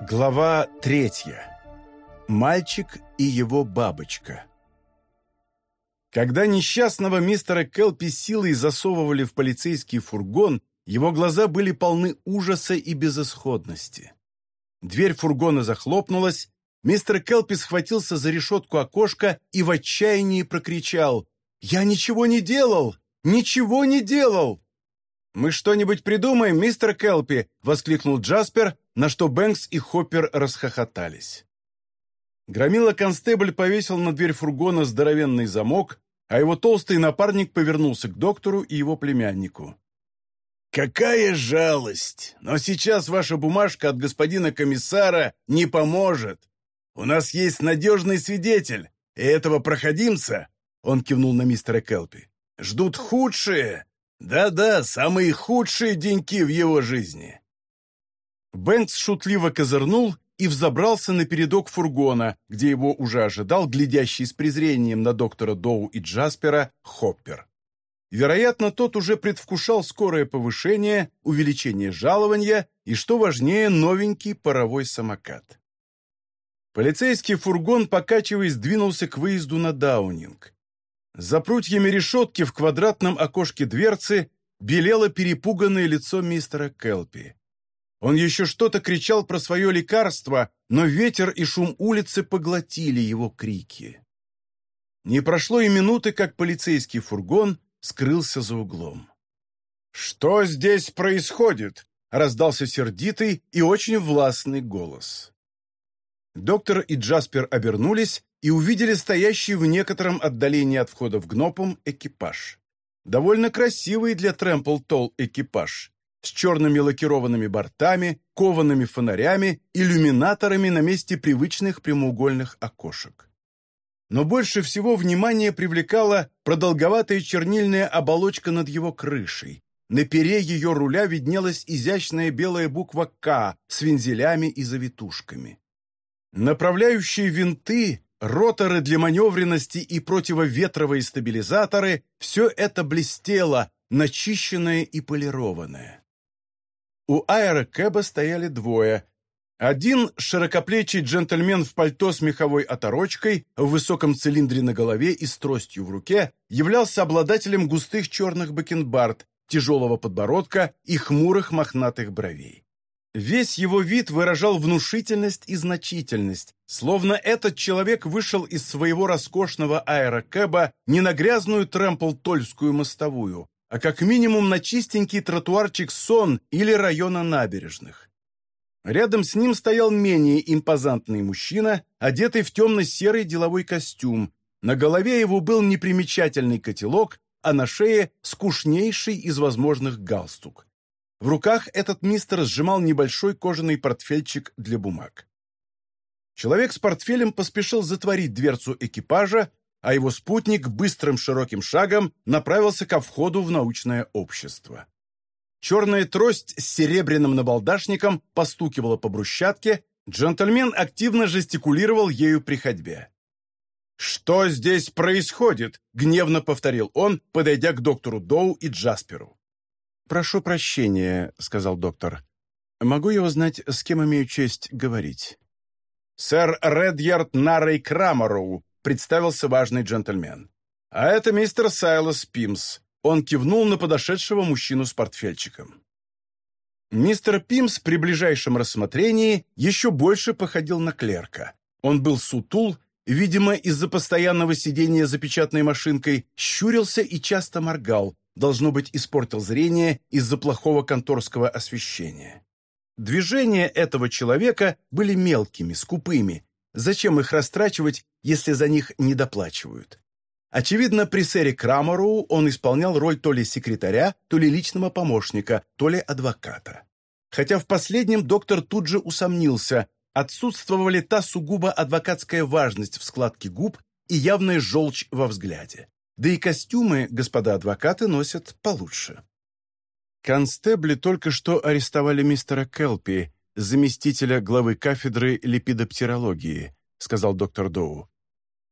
Глава третья. Мальчик и его бабочка. Когда несчастного мистера Келпи силой засовывали в полицейский фургон, его глаза были полны ужаса и безысходности. Дверь фургона захлопнулась, мистер Келпи схватился за решетку окошка и в отчаянии прокричал «Я ничего не делал! Ничего не делал!» «Мы что-нибудь придумаем, мистер Келпи!» — воскликнул Джаспер, на что Бэнкс и Хоппер расхохотались. Громила констебль повесил на дверь фургона здоровенный замок, а его толстый напарник повернулся к доктору и его племяннику. «Какая жалость! Но сейчас ваша бумажка от господина комиссара не поможет. У нас есть надежный свидетель, и этого проходимца, — он кивнул на мистера Келпи, — ждут худшие, да-да, самые худшие деньки в его жизни». Бэнкс шутливо козырнул и взобрался на передок фургона, где его уже ожидал глядящий с презрением на доктора Доу и Джаспера Хоппер. Вероятно, тот уже предвкушал скорое повышение, увеличение жалования и, что важнее, новенький паровой самокат. Полицейский фургон, покачиваясь, двинулся к выезду на Даунинг. За прутьями решетки в квадратном окошке дверцы белело перепуганное лицо мистера Келпи. Он еще что-то кричал про свое лекарство, но ветер и шум улицы поглотили его крики. Не прошло и минуты, как полицейский фургон скрылся за углом. «Что здесь происходит?» — раздался сердитый и очень властный голос. Доктор и Джаспер обернулись и увидели стоящий в некотором отдалении от входа в Гнопом экипаж. Довольно красивый для Трэмпл-Толл экипаж, с черными лакированными бортами, коваными фонарями, иллюминаторами на месте привычных прямоугольных окошек. Но больше всего внимание привлекала продолговатая чернильная оболочка над его крышей. На пере ее руля виднелась изящная белая буква «К» с вензелями и завитушками. Направляющие винты, роторы для маневренности и противоветровые стабилизаторы – все это блестело, начищенное и полированное. У аэрокэба стояли двое. Один – широкоплечий джентльмен в пальто с меховой оторочкой, в высоком цилиндре на голове и с тростью в руке, являлся обладателем густых черных бакенбард, тяжелого подбородка и хмурых мохнатых бровей. Весь его вид выражал внушительность и значительность, словно этот человек вышел из своего роскошного аэрокэба не на грязную Трэмпл-Тольскую мостовую, а как минимум на чистенький тротуарчик Сон или района набережных. Рядом с ним стоял менее импозантный мужчина, одетый в темно-серый деловой костюм. На голове его был непримечательный котелок, а на шее скучнейший из возможных галстук. В руках этот мистер сжимал небольшой кожаный портфельчик для бумаг. Человек с портфелем поспешил затворить дверцу экипажа, а его спутник быстрым широким шагом направился ко входу в научное общество. Черная трость с серебряным набалдашником постукивала по брусчатке, джентльмен активно жестикулировал ею при ходьбе. «Что здесь происходит?» — гневно повторил он, подойдя к доктору Доу и Джасперу. «Прошу прощения», — сказал доктор. «Могу я узнать, с кем имею честь говорить?» «Сэр Редьярд Наррей Крамароу», представился важный джентльмен. «А это мистер Сайлос Пимс». Он кивнул на подошедшего мужчину с портфельчиком. Мистер Пимс при ближайшем рассмотрении еще больше походил на клерка. Он был сутул, видимо, из-за постоянного сидения за печатной машинкой, щурился и часто моргал, должно быть, испортил зрение из-за плохого конторского освещения. Движения этого человека были мелкими, скупыми, Зачем их растрачивать, если за них не доплачивают? Очевидно, при сэре Крамору он исполнял роль то ли секретаря, то ли личного помощника, то ли адвоката. Хотя в последнем доктор тут же усомнился, отсутствовала ли та сугубо адвокатская важность в складке губ и явная желчь во взгляде. Да и костюмы господа адвокаты носят получше. Констебли только что арестовали мистера Келпи, заместителя главы кафедры липидоптерологии», сказал доктор Доу,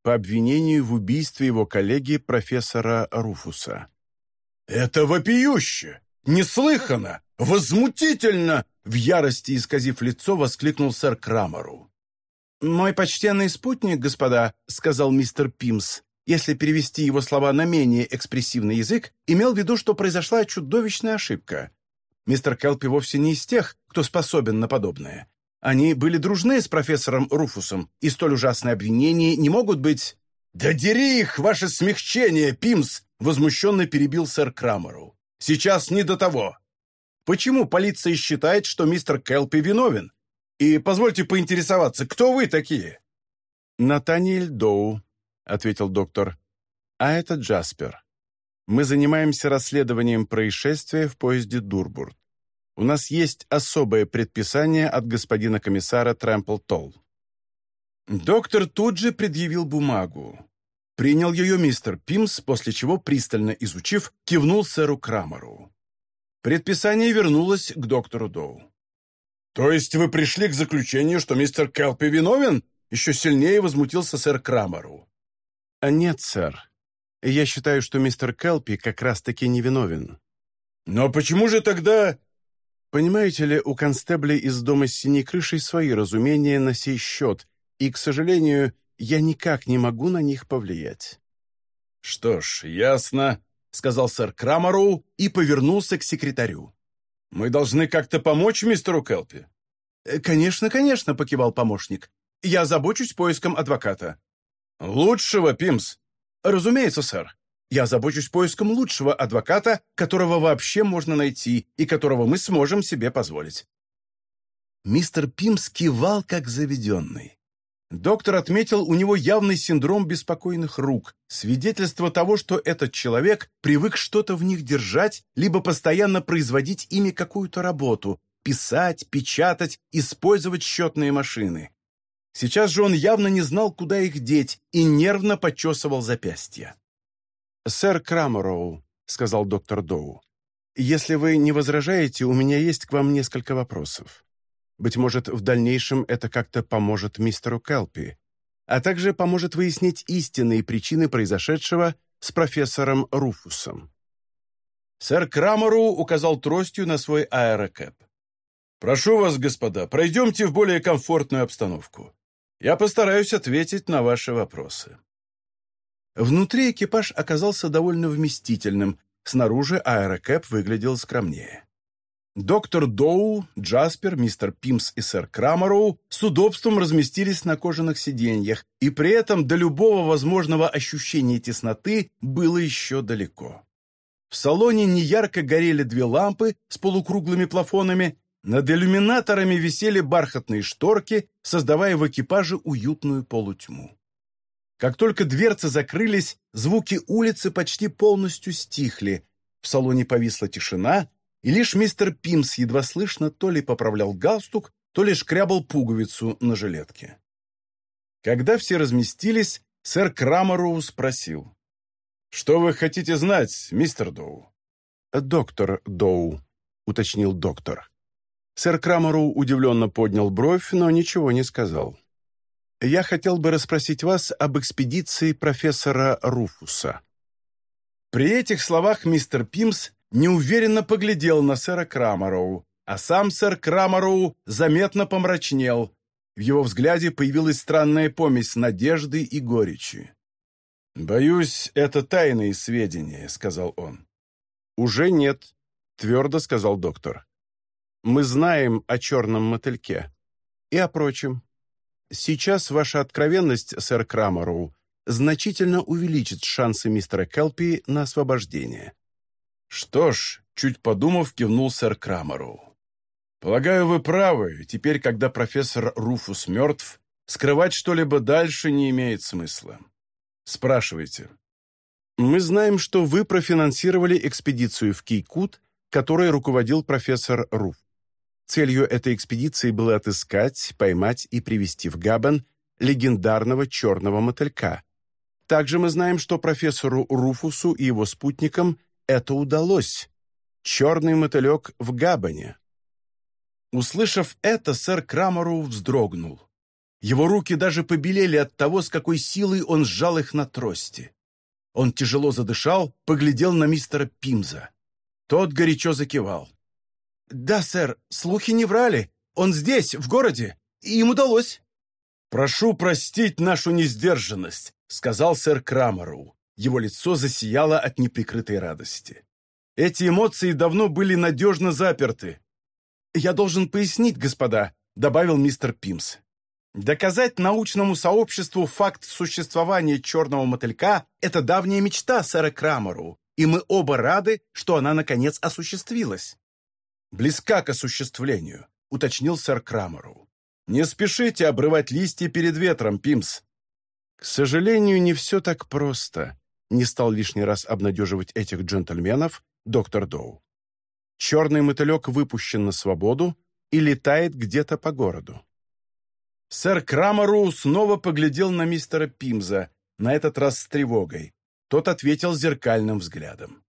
по обвинению в убийстве его коллеги профессора Руфуса. «Это вопиюще! Неслыханно! Возмутительно!» в ярости исказив лицо, воскликнул сэр Крамеру. «Мой почтенный спутник, господа», — сказал мистер Пимс, если перевести его слова на менее экспрессивный язык, имел в виду, что произошла чудовищная ошибка. Мистер Келпи вовсе не из тех, кто способен на подобное. Они были дружны с профессором Руфусом, и столь ужасные обвинения не могут быть... «Да дери их, ваше смягчение, Пимс!» — возмущенно перебил сэр Крамеру. «Сейчас не до того. Почему полиция считает, что мистер Келпи виновен? И позвольте поинтересоваться, кто вы такие?» «Натаниэль Доу», — ответил доктор. «А это Джаспер. Мы занимаемся расследованием происшествия в поезде Дурбурт. У нас есть особое предписание от господина комиссара Трэмпл Толл». Доктор тут же предъявил бумагу. Принял ее мистер Пимс, после чего, пристально изучив, кивнул сэру Крамеру. Предписание вернулось к доктору Доу. «То есть вы пришли к заключению, что мистер Келпи виновен?» Еще сильнее возмутился сэр Крамеру. «А «Нет, сэр. Я считаю, что мистер Келпи как раз-таки невиновен». «Но почему же тогда...» «Понимаете ли, у констеблей из дома с синей крышей свои разумения на сей счет, и, к сожалению, я никак не могу на них повлиять». «Что ж, ясно», — сказал сэр Крамеру и повернулся к секретарю. «Мы должны как-то помочь мистеру Келпи». «Э, «Конечно, конечно», — покивал помощник. «Я забочусь поиском адвоката». «Лучшего, Пимс?» «Разумеется, сэр. Я забочусь поиском лучшего адвоката, которого вообще можно найти и которого мы сможем себе позволить». Мистер Пимс кивал, как заведенный. Доктор отметил у него явный синдром беспокойных рук, свидетельство того, что этот человек привык что-то в них держать, либо постоянно производить ими какую-то работу, писать, печатать, использовать счетные машины. Сейчас же он явно не знал, куда их деть, и нервно почесывал запястья. «Сэр Крамороу», — сказал доктор Доу, — «если вы не возражаете, у меня есть к вам несколько вопросов. Быть может, в дальнейшем это как-то поможет мистеру Келпи, а также поможет выяснить истинные причины произошедшего с профессором Руфусом. Сэр Крамеру указал тростью на свой аэрокэп. «Прошу вас, господа, пройдемте в более комфортную обстановку. Я постараюсь ответить на ваши вопросы». Внутри экипаж оказался довольно вместительным, снаружи аэрокэп выглядел скромнее. Доктор Доу, Джаспер, мистер Пимс и сэр Крамероу с удобством разместились на кожаных сиденьях, и при этом до любого возможного ощущения тесноты было еще далеко. В салоне неярко горели две лампы с полукруглыми плафонами, над иллюминаторами висели бархатные шторки, создавая в экипаже уютную полутьму. Как только дверцы закрылись, звуки улицы почти полностью стихли, в салоне повисла тишина, и лишь мистер Пимс едва слышно то ли поправлял галстук, то ли шкрябал пуговицу на жилетке. Когда все разместились, сэр Крамероу спросил. «Что вы хотите знать, мистер Доу?» «Доктор Доу», — уточнил доктор. Сэр Крамероу удивленно поднял бровь, но ничего не сказал. «Я хотел бы расспросить вас об экспедиции профессора Руфуса». При этих словах мистер Пимс неуверенно поглядел на сэра Крамароу, а сам сэр Крамароу заметно помрачнел. В его взгляде появилась странная помесь надежды и горечи. «Боюсь, это тайные сведения», — сказал он. «Уже нет», — твердо сказал доктор. «Мы знаем о черном мотыльке и о прочем. Сейчас ваша откровенность, сэр Крамароу, значительно увеличит шансы мистера Келпи на освобождение. «Что ж», — чуть подумав, кивнул сэр Крамеру. «Полагаю, вы правы. Теперь, когда профессор Руфус мертв, скрывать что-либо дальше не имеет смысла. Спрашивайте». «Мы знаем, что вы профинансировали экспедицию в Кейкут, которой руководил профессор Руф. Целью этой экспедиции было отыскать, поймать и привести в Габен легендарного черного мотылька. Также мы знаем, что профессору Руфусу и его спутникам это удалось. Черный мотылек в Габане. Услышав это, сэр Крамеру вздрогнул. Его руки даже побелели от того, с какой силой он сжал их на трости. Он тяжело задышал, поглядел на мистера Пимза. Тот горячо закивал. «Да, сэр, слухи не врали. Он здесь, в городе, и им удалось». «Прошу простить нашу несдержанность», — сказал сэр Крамеру. Его лицо засияло от неприкрытой радости. Эти эмоции давно были надежно заперты. «Я должен пояснить, господа», — добавил мистер Пимс. «Доказать научному сообществу факт существования черного мотылька — это давняя мечта сэра Крамеру, и мы оба рады, что она, наконец, осуществилась». «Близка к осуществлению», — уточнил сэр Крамеру. «Не спешите обрывать листья перед ветром, Пимс». «К сожалению, не все так просто», — не стал лишний раз обнадеживать этих джентльменов доктор Доу. Черный мотылек выпущен на свободу и летает где-то по городу. Сэр Крамеру снова поглядел на мистера Пимза, на этот раз с тревогой. Тот ответил зеркальным взглядом.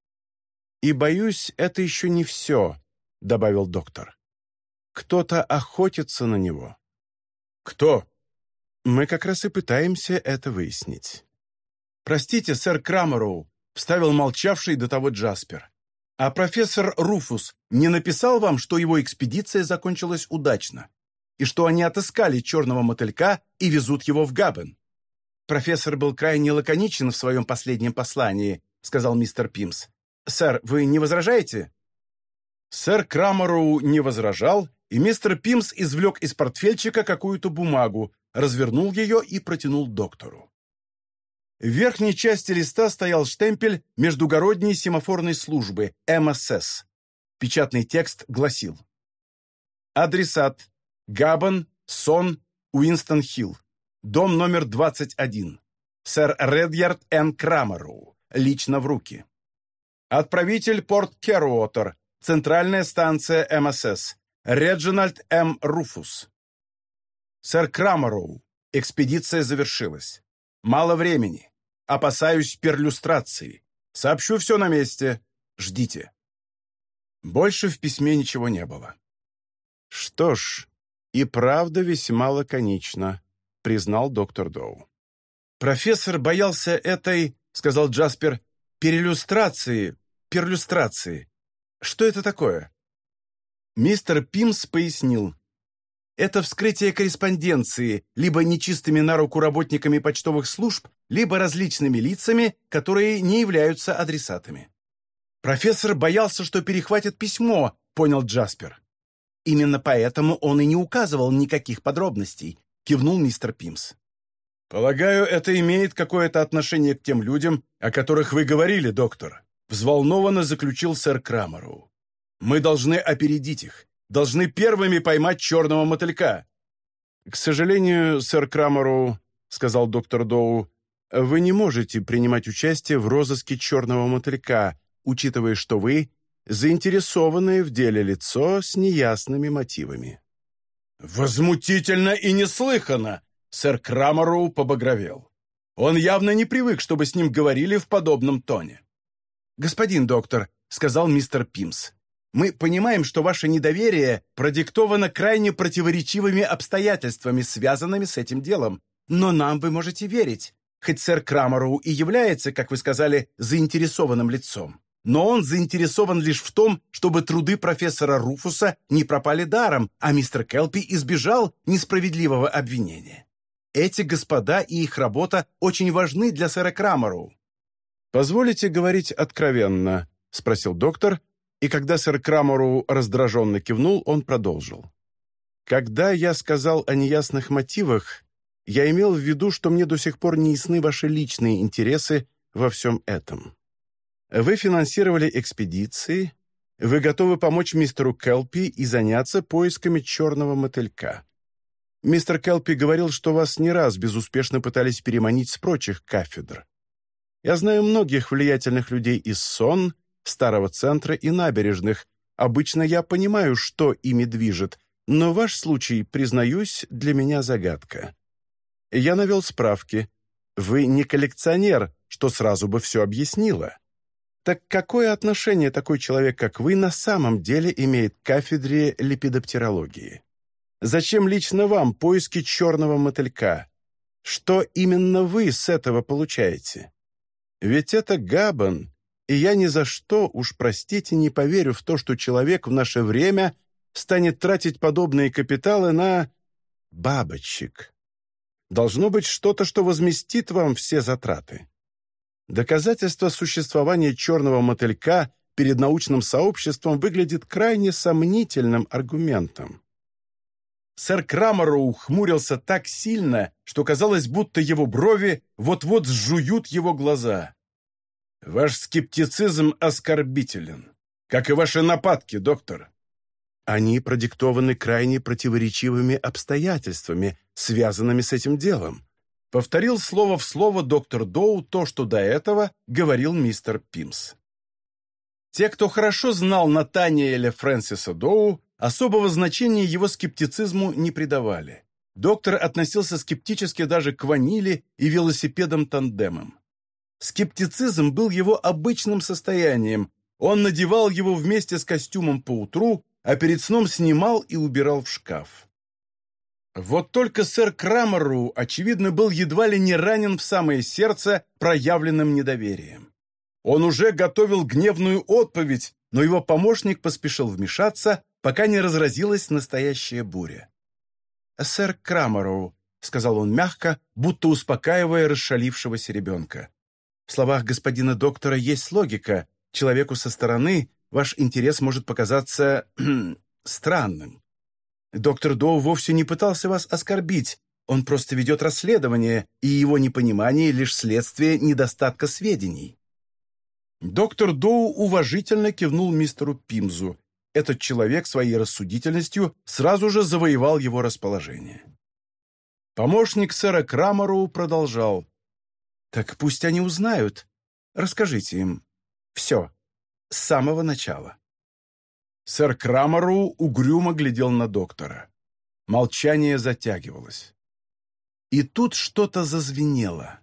«И, боюсь, это еще не все», — добавил доктор. «Кто-то охотится на него». «Кто?» «Мы как раз и пытаемся это выяснить». «Простите, сэр Крамероу», — вставил молчавший до того Джаспер. А профессор Руфус не написал вам, что его экспедиция закончилась удачно, и что они отыскали черного мотылька и везут его в Габен? Профессор был крайне лаконичен в своем последнем послании, сказал мистер Пимс. Сэр, вы не возражаете? Сэр Крамероу не возражал, и мистер Пимс извлек из портфельчика какую-то бумагу, развернул ее и протянул доктору. В верхней части листа стоял штемпель Междугородней семафорной службы, МСС. Печатный текст гласил Адресат Габан, Сон, Уинстон-Хилл. Дом номер 21. Сэр Редьярд Н. Крамероу. Лично в руки. Отправитель Порт Керуотер. Центральная станция МСС. Реджинальд М. Руфус. Сэр Крамероу. Экспедиция завершилась. Мало времени. Опасаюсь перлюстрации. Сообщу все на месте. Ждите». Больше в письме ничего не было. «Что ж, и правда весьма лаконично», — признал доктор Доу. «Профессор боялся этой, — сказал Джаспер, — перелюстрации, перлюстрации. Что это такое?» Мистер Пимс пояснил это вскрытие корреспонденции либо нечистыми на руку работниками почтовых служб, либо различными лицами, которые не являются адресатами. «Профессор боялся, что перехватит письмо», — понял Джаспер. «Именно поэтому он и не указывал никаких подробностей», — кивнул мистер Пимс. «Полагаю, это имеет какое-то отношение к тем людям, о которых вы говорили, доктор», — взволнованно заключил сэр Крамеру. «Мы должны опередить их должны первыми поймать черного мотылька». «К сожалению, сэр Крамеру», — сказал доктор Доу, «вы не можете принимать участие в розыске черного мотылька, учитывая, что вы заинтересованное в деле лицо с неясными мотивами». «Возмутительно и неслыханно!» — сэр Крамеру побагровел. Он явно не привык, чтобы с ним говорили в подобном тоне. «Господин доктор», — сказал мистер Пимс, мы понимаем, что ваше недоверие продиктовано крайне противоречивыми обстоятельствами, связанными с этим делом. Но нам вы можете верить. Хоть сэр Крамеру и является, как вы сказали, заинтересованным лицом. Но он заинтересован лишь в том, чтобы труды профессора Руфуса не пропали даром, а мистер Келпи избежал несправедливого обвинения. Эти господа и их работа очень важны для сэра Крамеру. «Позволите говорить откровенно?» — спросил доктор, и когда сэр Крамору раздраженно кивнул, он продолжил. «Когда я сказал о неясных мотивах, я имел в виду, что мне до сих пор не ясны ваши личные интересы во всем этом. Вы финансировали экспедиции, вы готовы помочь мистеру Келпи и заняться поисками черного мотылька. Мистер Келпи говорил, что вас не раз безуспешно пытались переманить с прочих кафедр. Я знаю многих влиятельных людей из СОН, старого центра и набережных. Обычно я понимаю, что ими движет, но ваш случай, признаюсь, для меня загадка. Я навел справки. Вы не коллекционер, что сразу бы все объяснило. Так какое отношение такой человек, как вы, на самом деле имеет к кафедре липидоптерологии? Зачем лично вам поиски черного мотылька? Что именно вы с этого получаете? Ведь это Габан, И я ни за что, уж простите, не поверю в то, что человек в наше время станет тратить подобные капиталы на бабочек. Должно быть что-то, что возместит вам все затраты. Доказательство существования черного мотылька перед научным сообществом выглядит крайне сомнительным аргументом. Сэр Крамароу хмурился так сильно, что казалось, будто его брови вот-вот сжуют его глаза. «Ваш скептицизм оскорбителен, как и ваши нападки, доктор». Они продиктованы крайне противоречивыми обстоятельствами, связанными с этим делом. Повторил слово в слово доктор Доу то, что до этого говорил мистер Пимс. Те, кто хорошо знал Натаниэля Фрэнсиса Доу, особого значения его скептицизму не придавали. Доктор относился скептически даже к ванили и велосипедам-тандемам. Скептицизм был его обычным состоянием. Он надевал его вместе с костюмом по утру, а перед сном снимал и убирал в шкаф. Вот только сэр Крамеру, очевидно, был едва ли не ранен в самое сердце проявленным недоверием. Он уже готовил гневную отповедь, но его помощник поспешил вмешаться, пока не разразилась настоящая буря. «Сэр Крамероу», — сказал он мягко, будто успокаивая расшалившегося ребенка. «В словах господина доктора есть логика. Человеку со стороны ваш интерес может показаться странным. Доктор Доу вовсе не пытался вас оскорбить, он просто ведет расследование, и его непонимание — лишь следствие недостатка сведений. Доктор Доу уважительно кивнул мистеру Пимзу. Этот человек своей рассудительностью сразу же завоевал его расположение. Помощник сэра Крамеру продолжал. «Так пусть они узнают. Расскажите им. Все. С самого начала». Сэр Крамеру угрюмо глядел на доктора. Молчание затягивалось. И тут что-то зазвенело.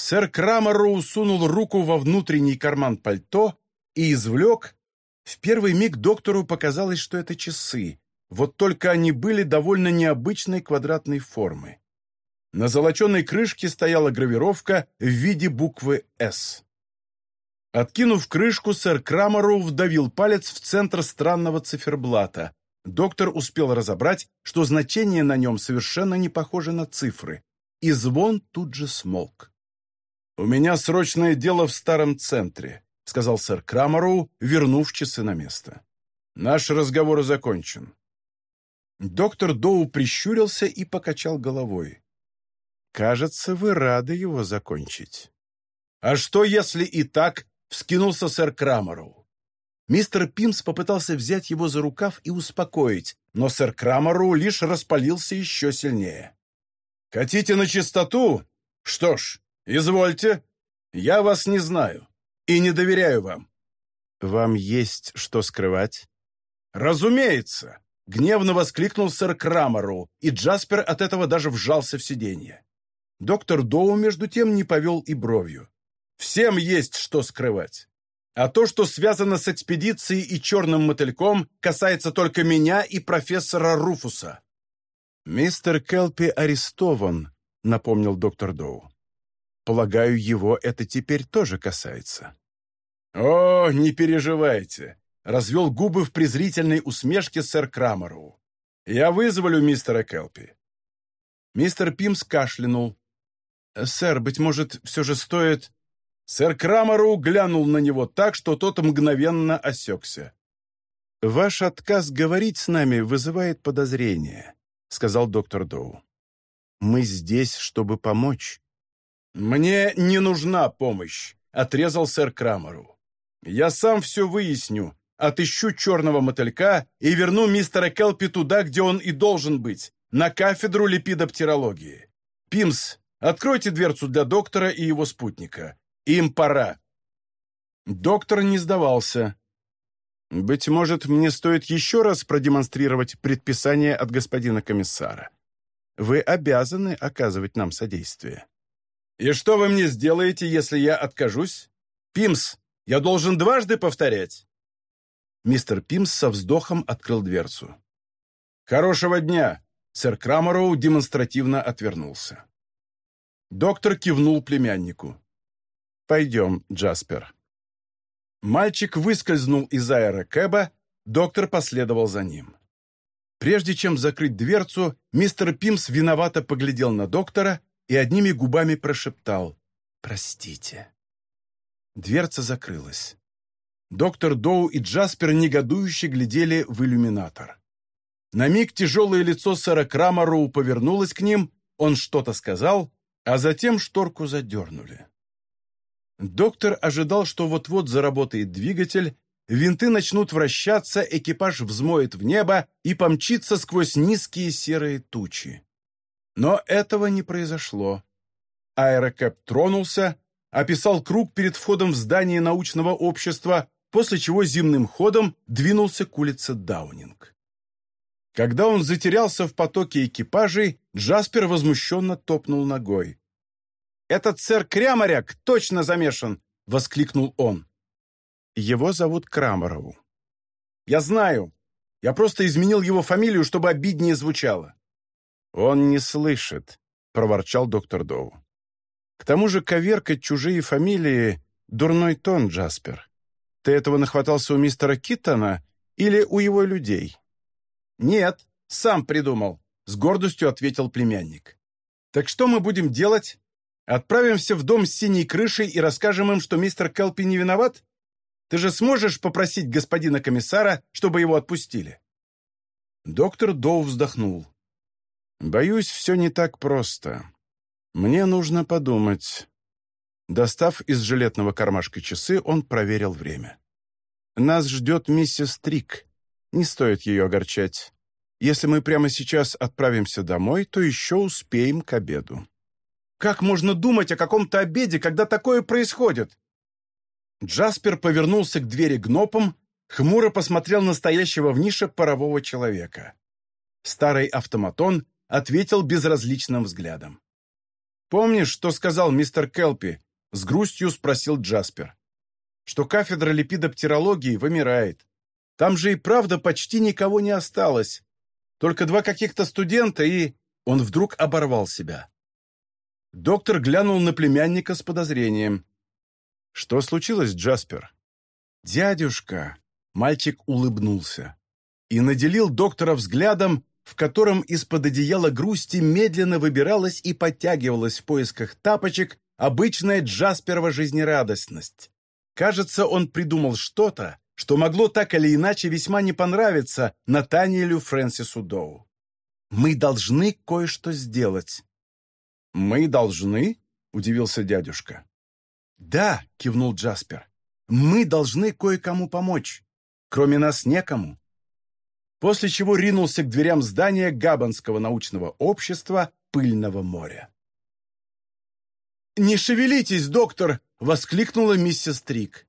Сэр Крамеру сунул руку во внутренний карман пальто и извлек. В первый миг доктору показалось, что это часы, вот только они были довольно необычной квадратной формы. На золоченой крышке стояла гравировка в виде буквы «С». Откинув крышку, сэр Крамеру вдавил палец в центр странного циферблата. Доктор успел разобрать, что значение на нем совершенно не похоже на цифры, и звон тут же смолк. «У меня срочное дело в старом центре», — сказал сэр Крамеру, вернув часы на место. «Наш разговор закончен». Доктор Доу прищурился и покачал головой. «Кажется, вы рады его закончить». «А что, если и так?» — вскинулся сэр Крамеру. Мистер Пимс попытался взять его за рукав и успокоить, но сэр Крамеру лишь распалился еще сильнее. «Хотите на чистоту? Что ж, «Извольте. Я вас не знаю и не доверяю вам». «Вам есть что скрывать?» «Разумеется!» — гневно воскликнул сэр Крамеру, и Джаспер от этого даже вжался в сиденье. Доктор Доу, между тем, не повел и бровью. «Всем есть что скрывать. А то, что связано с экспедицией и черным мотыльком, касается только меня и профессора Руфуса». «Мистер Келпи арестован», — напомнил доктор Доу. Полагаю, его это теперь тоже касается. «О, не переживайте!» — развел губы в презрительной усмешке сэр Крамеру. «Я вызволю мистера Келпи». Мистер Пимс кашлянул. «Сэр, быть может, все же стоит...» Сэр Крамеру глянул на него так, что тот мгновенно осекся. «Ваш отказ говорить с нами вызывает подозрение», — сказал доктор Доу. «Мы здесь, чтобы помочь. «Мне не нужна помощь», — отрезал сэр Крамеру. «Я сам все выясню, отыщу черного мотылька и верну мистера Келпи туда, где он и должен быть, на кафедру липидоптерологии. Пимс, откройте дверцу для доктора и его спутника. Им пора». Доктор не сдавался. «Быть может, мне стоит еще раз продемонстрировать предписание от господина комиссара. Вы обязаны оказывать нам содействие». «И что вы мне сделаете, если я откажусь? Пимс, я должен дважды повторять?» Мистер Пимс со вздохом открыл дверцу. «Хорошего дня!» Сэр Крамероу демонстративно отвернулся. Доктор кивнул племяннику. «Пойдем, Джаспер». Мальчик выскользнул из аэрокэба, доктор последовал за ним. Прежде чем закрыть дверцу, мистер Пимс виновато поглядел на доктора и одними губами прошептал «Простите». Дверца закрылась. Доктор Доу и Джаспер негодующе глядели в иллюминатор. На миг тяжелое лицо сэра Крамароу повернулось к ним, он что-то сказал, а затем шторку задернули. Доктор ожидал, что вот-вот заработает двигатель, винты начнут вращаться, экипаж взмоет в небо и помчится сквозь низкие серые тучи. Но этого не произошло. Аэрокэп тронулся, описал круг перед входом в здание научного общества, после чего зимным ходом двинулся к улице Даунинг. Когда он затерялся в потоке экипажей, Джаспер возмущенно топнул ногой. «Этот сэр Кряморяк точно замешан!» — воскликнул он. Его зовут Крамарову. «Я знаю. Я просто изменил его фамилию, чтобы обиднее звучало». «Он не слышит», — проворчал доктор Доу. «К тому же коверкать чужие фамилии — дурной тон, Джаспер. Ты этого нахватался у мистера Киттона или у его людей?» «Нет, сам придумал», — с гордостью ответил племянник. «Так что мы будем делать? Отправимся в дом с синей крышей и расскажем им, что мистер Келпи не виноват? Ты же сможешь попросить господина комиссара, чтобы его отпустили?» Доктор Доу вздохнул. «Боюсь, все не так просто. Мне нужно подумать». Достав из жилетного кармашка часы, он проверил время. «Нас ждет миссис Трик. Не стоит ее огорчать. Если мы прямо сейчас отправимся домой, то еще успеем к обеду». «Как можно думать о каком-то обеде, когда такое происходит?» Джаспер повернулся к двери гнопом, хмуро посмотрел на стоящего в нише парового человека. Старый автоматон ответил безразличным взглядом. «Помнишь, что сказал мистер Келпи?» — с грустью спросил Джаспер. «Что кафедра липидоптерологии вымирает. Там же и правда почти никого не осталось. Только два каких-то студента и...» Он вдруг оборвал себя. Доктор глянул на племянника с подозрением. «Что случилось, Джаспер?» «Дядюшка!» — мальчик улыбнулся и наделил доктора взглядом, в котором из-под одеяла грусти медленно выбиралась и подтягивалась в поисках тапочек обычная Джасперова жизнерадостность. Кажется, он придумал что-то, что могло так или иначе весьма не понравиться Натаниэлю Фрэнсису Доу. «Мы должны кое-что сделать». «Мы должны?» — удивился дядюшка. «Да», — кивнул Джаспер, — «мы должны кое-кому помочь. Кроме нас некому». После чего ринулся к дверям здания Габанского научного общества «Пыльного моря». «Не шевелитесь, доктор!» — воскликнула миссис Трик.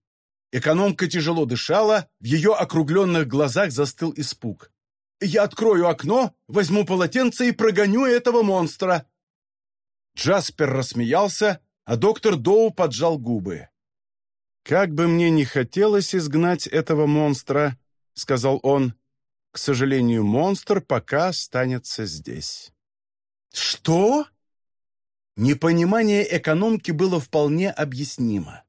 Экономка тяжело дышала, в ее округленных глазах застыл испуг. «Я открою окно, возьму полотенце и прогоню этого монстра!» Джаспер рассмеялся, а доктор Доу поджал губы. «Как бы мне не хотелось изгнать этого монстра», — сказал он, — «к сожалению, монстр пока останется здесь». «Что?» Непонимание экономки было вполне объяснимо.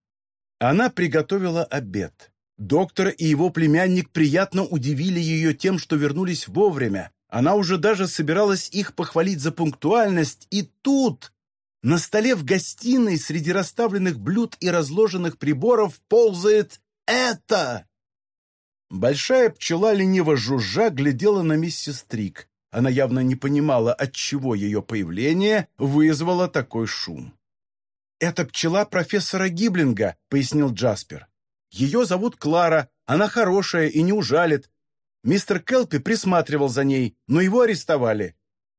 Она приготовила обед. Доктор и его племянник приятно удивили ее тем, что вернулись вовремя. Она уже даже собиралась их похвалить за пунктуальность, и тут... На столе в гостиной среди расставленных блюд и разложенных приборов ползает это! Большая пчела лениво жужжа глядела на миссис Трик. Она явно не понимала, от чего ее появление вызвало такой шум. «Это пчела профессора Гиблинга», — пояснил Джаспер. «Ее зовут Клара, она хорошая и не ужалит. Мистер Келпи присматривал за ней, но его арестовали.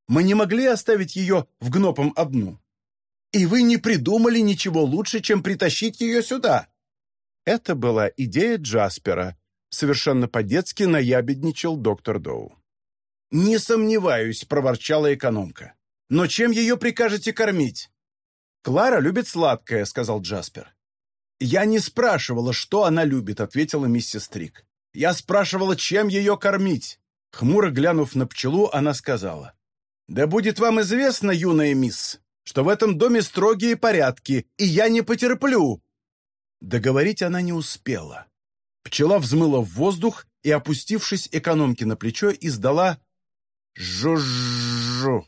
Мы не могли оставить ее в гнопом одну. И вы не придумали ничего лучше, чем притащить ее сюда». Это была идея Джаспера. Совершенно по-детски наябедничал доктор Доу. «Не сомневаюсь», — проворчала экономка. «Но чем ее прикажете кормить?» «Клара любит сладкое», — сказал Джаспер. «Я не спрашивала, что она любит», — ответила миссис Трик. «Я спрашивала, чем ее кормить». Хмуро глянув на пчелу, она сказала. «Да будет вам известно, юная мисс, что в этом доме строгие порядки, и я не потерплю». Договорить она не успела. Пчела взмыла в воздух и, опустившись экономке на плечо, издала «жу-жу».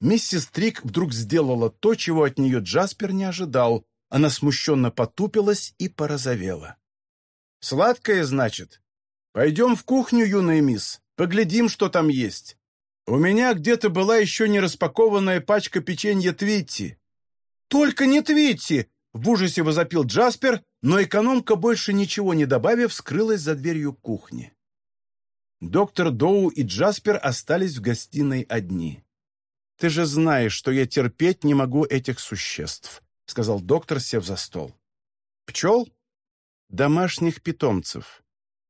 Миссис Трик вдруг сделала то, чего от нее Джаспер не ожидал. Она смущенно потупилась и порозовела. «Сладкое, значит? Пойдем в кухню, юная мисс, поглядим, что там есть. У меня где-то была еще не распакованная пачка печенья Твитти». «Только не Твитти!» — в ужасе возопил Джаспер, но экономка, больше ничего не добавив, скрылась за дверью кухни. Доктор Доу и Джаспер остались в гостиной одни. «Ты же знаешь, что я терпеть не могу этих существ», — сказал доктор, сев за стол. «Пчел? Домашних питомцев.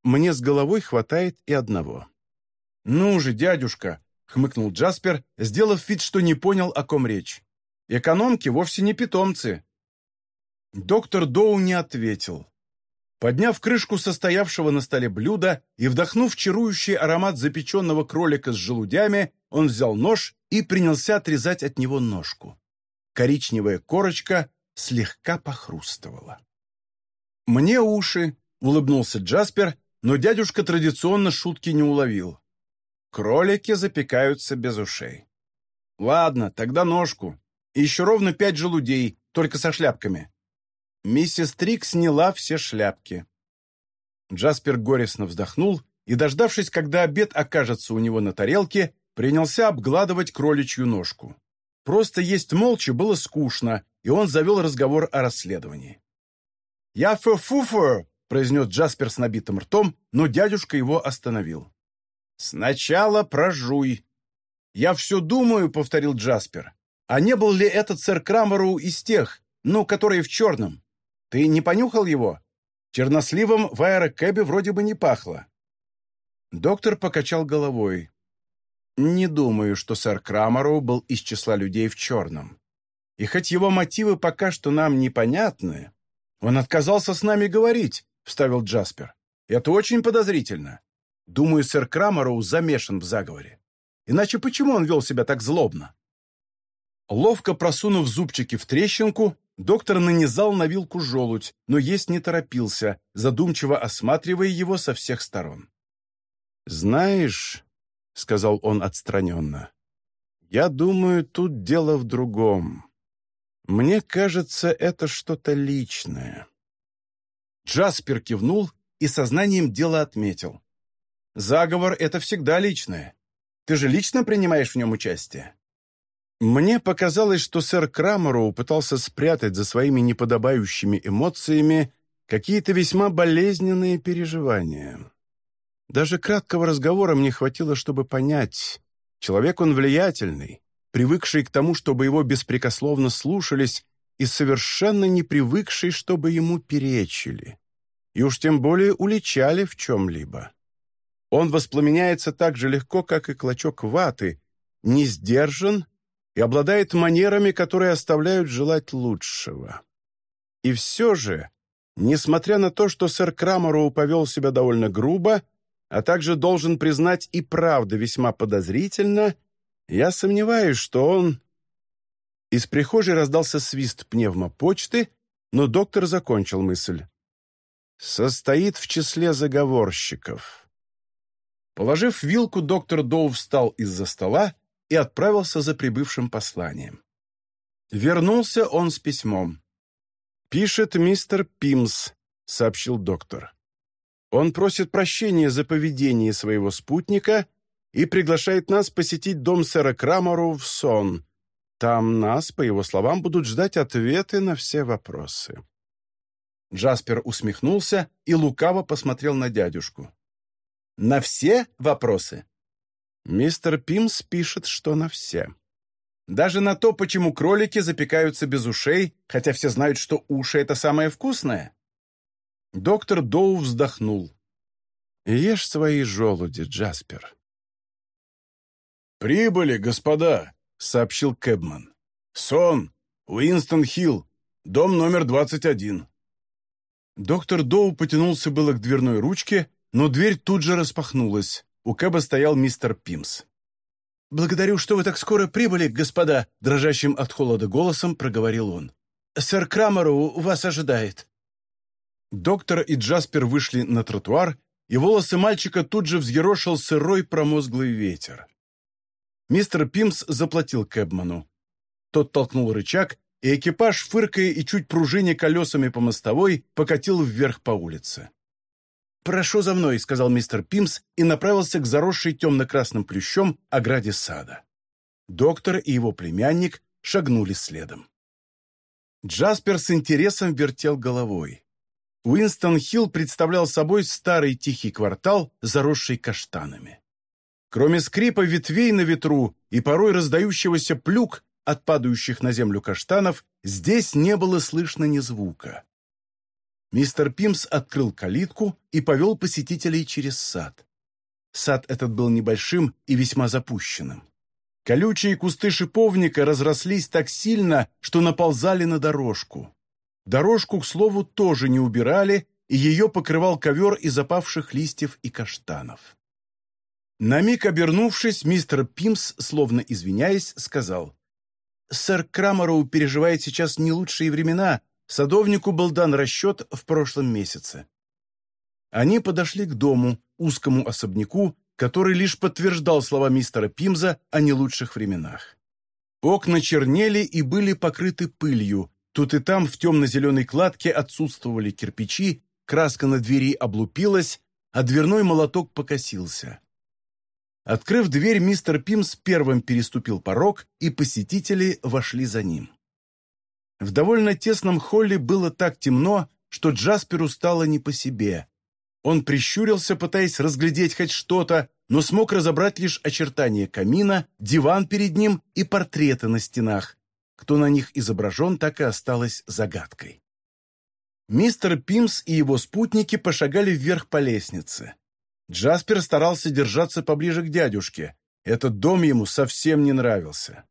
Мне с головой хватает и одного». «Ну же, дядюшка!» — хмыкнул Джаспер, сделав вид, что не понял, о ком речь. «Экономки вовсе не питомцы». Доктор Доу не ответил. Подняв крышку состоявшего на столе блюда и вдохнув чарующий аромат запеченного кролика с желудями, он взял нож и принялся отрезать от него ножку. Коричневая корочка слегка похрустывала. «Мне уши», — улыбнулся Джаспер, но дядюшка традиционно шутки не уловил. «Кролики запекаются без ушей». «Ладно, тогда ножку. И еще ровно пять желудей, только со шляпками». Миссис Трик сняла все шляпки. Джаспер горестно вздохнул и, дождавшись, когда обед окажется у него на тарелке, принялся обгладывать кроличью ножку. Просто есть молча было скучно, и он завел разговор о расследовании. «Я фу-фу-фу!» — произнес Джаспер с набитым ртом, но дядюшка его остановил. «Сначала прожуй». «Я все думаю», — повторил Джаспер. «А не был ли этот сэр Крамеру из тех, ну, которые в черном? Ты не понюхал его? Черносливом в аэрокэбе вроде бы не пахло». Доктор покачал головой. Не думаю, что сэр Крамароу был из числа людей в черном. И хоть его мотивы пока что нам непонятны, он отказался с нами говорить, — вставил Джаспер. Это очень подозрительно. Думаю, сэр Крамароу замешан в заговоре. Иначе почему он вел себя так злобно? Ловко просунув зубчики в трещинку, доктор нанизал на вилку желудь, но есть не торопился, задумчиво осматривая его со всех сторон. «Знаешь, — сказал он отстраненно. «Я думаю, тут дело в другом. Мне кажется, это что-то личное». Джаспер кивнул и сознанием дела отметил. «Заговор — это всегда личное. Ты же лично принимаешь в нем участие?» Мне показалось, что сэр Крамероу пытался спрятать за своими неподобающими эмоциями какие-то весьма болезненные переживания. Даже краткого разговора мне хватило, чтобы понять. Человек он влиятельный, привыкший к тому, чтобы его беспрекословно слушались, и совершенно не привыкший, чтобы ему перечили. И уж тем более уличали в чем-либо. Он воспламеняется так же легко, как и клочок ваты, не сдержан и обладает манерами, которые оставляют желать лучшего. И все же, несмотря на то, что сэр Крамеру повел себя довольно грубо, а также должен признать и правда весьма подозрительно, я сомневаюсь, что он...» Из прихожей раздался свист пневмопочты, но доктор закончил мысль. «Состоит в числе заговорщиков». Положив вилку, доктор Доу встал из-за стола и отправился за прибывшим посланием. Вернулся он с письмом. «Пишет мистер Пимс», — сообщил доктор. Он просит прощения за поведение своего спутника и приглашает нас посетить дом сэра Крамору в сон. Там нас, по его словам, будут ждать ответы на все вопросы». Джаспер усмехнулся и лукаво посмотрел на дядюшку. «На все вопросы?» Мистер Пимс пишет, что на все. Даже на то, почему кролики запекаются без ушей, хотя все знают, что уши — это самое вкусное. Доктор Доу вздохнул. «Ешь свои желуди, Джаспер». «Прибыли, господа», — сообщил Кэбман. «Сон, Уинстон Хилл, дом номер 21». Доктор Доу потянулся было к дверной ручке, но дверь тут же распахнулась. У Кэба стоял мистер Пимс. «Благодарю, что вы так скоро прибыли, господа», — дрожащим от холода голосом проговорил он. «Сэр Крамеру вас ожидает». Доктор и Джаспер вышли на тротуар, и волосы мальчика тут же взъерошил сырой промозглый ветер. Мистер Пимс заплатил Кэбману. Тот толкнул рычаг, и экипаж, фыркая и чуть пружиня колесами по мостовой, покатил вверх по улице. «Прошу за мной», — сказал мистер Пимс и направился к заросшей темно-красным плющом ограде сада. Доктор и его племянник шагнули следом. Джаспер с интересом вертел головой. Уинстон-Хилл представлял собой старый тихий квартал, заросший каштанами. Кроме скрипа ветвей на ветру и порой раздающегося плюк от падающих на землю каштанов, здесь не было слышно ни звука. Мистер Пимс открыл калитку и повел посетителей через сад. Сад этот был небольшим и весьма запущенным. Колючие кусты шиповника разрослись так сильно, что наползали на дорожку. Дорожку, к слову, тоже не убирали, и ее покрывал ковер из опавших листьев и каштанов. На миг обернувшись, мистер Пимс, словно извиняясь, сказал, «Сэр Крамероу переживает сейчас не лучшие времена. Садовнику был дан расчет в прошлом месяце». Они подошли к дому, узкому особняку, который лишь подтверждал слова мистера Пимза о не лучших временах. Окна чернели и были покрыты пылью, тут и там в темно-зеленой кладке отсутствовали кирпичи, краска на двери облупилась, а дверной молоток покосился. Открыв дверь, мистер Пимс первым переступил порог, и посетители вошли за ним. В довольно тесном холле было так темно, что Джасперу стало не по себе. Он прищурился, пытаясь разглядеть хоть что-то, но смог разобрать лишь очертания камина, диван перед ним и портреты на стенах. Кто на них изображен, так и осталось загадкой. Мистер Пимс и его спутники пошагали вверх по лестнице. Джаспер старался держаться поближе к дядюшке. Этот дом ему совсем не нравился.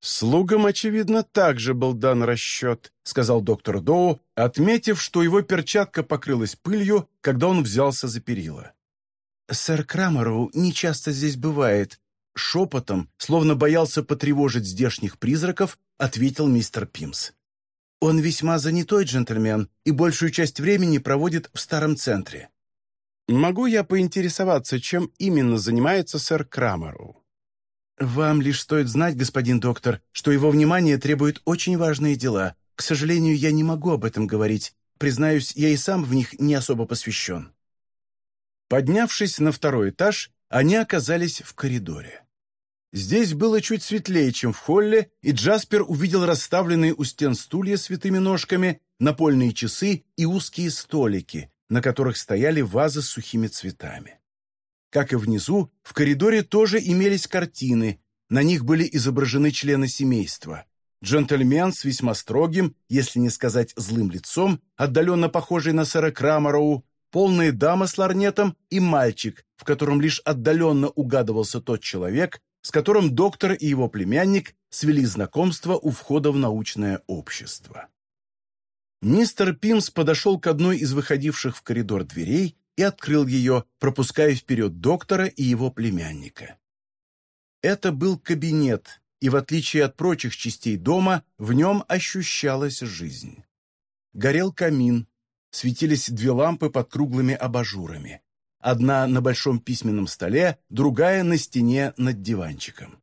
«Слугам, очевидно, также был дан расчет», — сказал доктор Доу, отметив, что его перчатка покрылась пылью, когда он взялся за перила. «Сэр Крамеру нечасто здесь бывает», — шепотом, словно боялся потревожить здешних призраков, ответил мистер Пимс. «Он весьма занятой джентльмен и большую часть времени проводит в старом центре. «Могу я поинтересоваться, чем именно занимается сэр Крамеру?» «Вам лишь стоит знать, господин доктор, что его внимание требует очень важные дела. К сожалению, я не могу об этом говорить. Признаюсь, я и сам в них не особо посвящен». Поднявшись на второй этаж, они оказались в коридоре. Здесь было чуть светлее, чем в холле, и Джаспер увидел расставленные у стен стулья с витыми ножками, напольные часы и узкие столики, на которых стояли вазы с сухими цветами. Как и внизу, в коридоре тоже имелись картины, на них были изображены члены семейства. Джентльмен с весьма строгим, если не сказать злым лицом, отдаленно похожий на сэра Крамароу, полная дама с ларнетом и мальчик, в котором лишь отдаленно угадывался тот человек, с которым доктор и его племянник свели знакомство у входа в научное общество. Мистер Пимс подошел к одной из выходивших в коридор дверей и открыл ее, пропуская вперед доктора и его племянника. Это был кабинет, и в отличие от прочих частей дома, в нем ощущалась жизнь. Горел камин, светились две лампы под круглыми абажурами. Одна на большом письменном столе, другая на стене над диванчиком.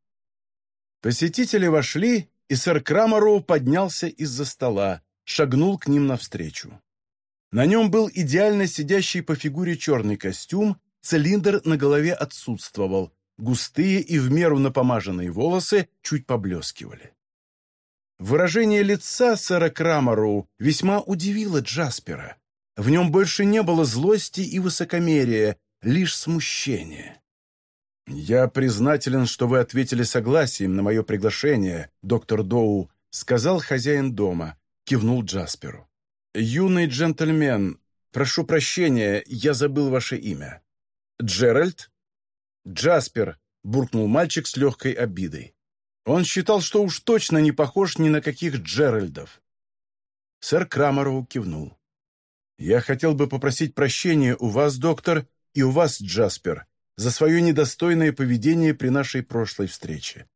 Посетители вошли, и сэр Крамароу поднялся из-за стола, шагнул к ним навстречу. На нем был идеально сидящий по фигуре черный костюм, цилиндр на голове отсутствовал, густые и в меру напомаженные волосы чуть поблескивали. Выражение лица сэра Крамароу весьма удивило Джаспера. В нем больше не было злости и высокомерия, лишь смущение. «Я признателен, что вы ответили согласием на мое приглашение, доктор Доу», сказал хозяин дома, кивнул Джасперу. «Юный джентльмен, прошу прощения, я забыл ваше имя. Джеральд?» «Джаспер», — буркнул мальчик с легкой обидой. Он считал, что уж точно не похож ни на каких Джеральдов. Сэр Крамароу кивнул. «Я хотел бы попросить прощения у вас, доктор, и у вас, Джаспер, за свое недостойное поведение при нашей прошлой встрече.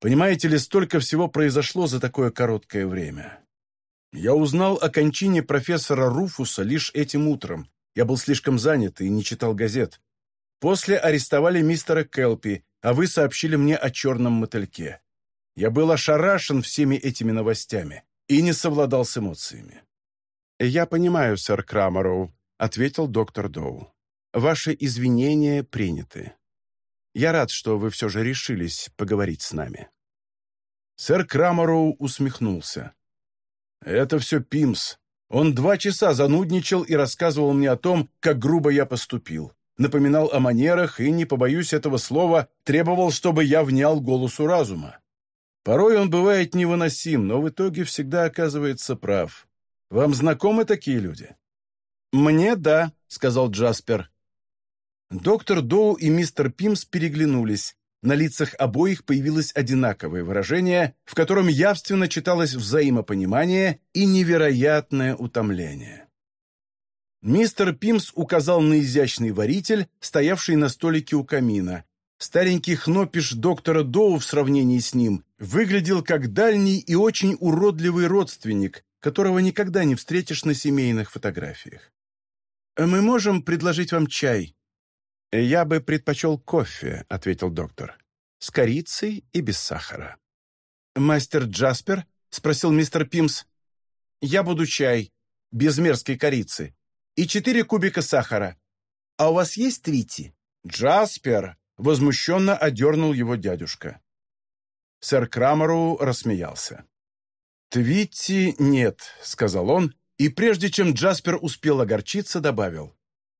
Понимаете ли, столько всего произошло за такое короткое время. Я узнал о кончине профессора Руфуса лишь этим утром. Я был слишком занят и не читал газет. После арестовали мистера Келпи, а вы сообщили мне о черном мотыльке. Я был ошарашен всеми этими новостями и не совладал с эмоциями. «Я понимаю, сэр Крамароу», — ответил доктор Доу. «Ваши извинения приняты. Я рад, что вы все же решились поговорить с нами». Сэр Крамароу усмехнулся. «Это все Пимс. Он два часа занудничал и рассказывал мне о том, как грубо я поступил. Напоминал о манерах и, не побоюсь этого слова, требовал, чтобы я внял голосу разума. Порой он бывает невыносим, но в итоге всегда оказывается прав. Вам знакомы такие люди?» «Мне да», — сказал Джаспер. Доктор Доу и мистер Пимс переглянулись. На лицах обоих появилось одинаковое выражение, в котором явственно читалось взаимопонимание и невероятное утомление. Мистер Пимс указал на изящный варитель, стоявший на столике у камина. Старенький хнопиш доктора Доу в сравнении с ним выглядел как дальний и очень уродливый родственник, которого никогда не встретишь на семейных фотографиях. «Мы можем предложить вам чай?» «Я бы предпочел кофе», — ответил доктор. «С корицей и без сахара». «Мастер Джаспер?» — спросил мистер Пимс. «Я буду чай, без мерзкой корицы, и четыре кубика сахара. А у вас есть трити?» «Джаспер!» — возмущенно одернул его дядюшка. Сэр Крамеру рассмеялся. «Твитти нет», — сказал он, и прежде чем Джаспер успел огорчиться, добавил.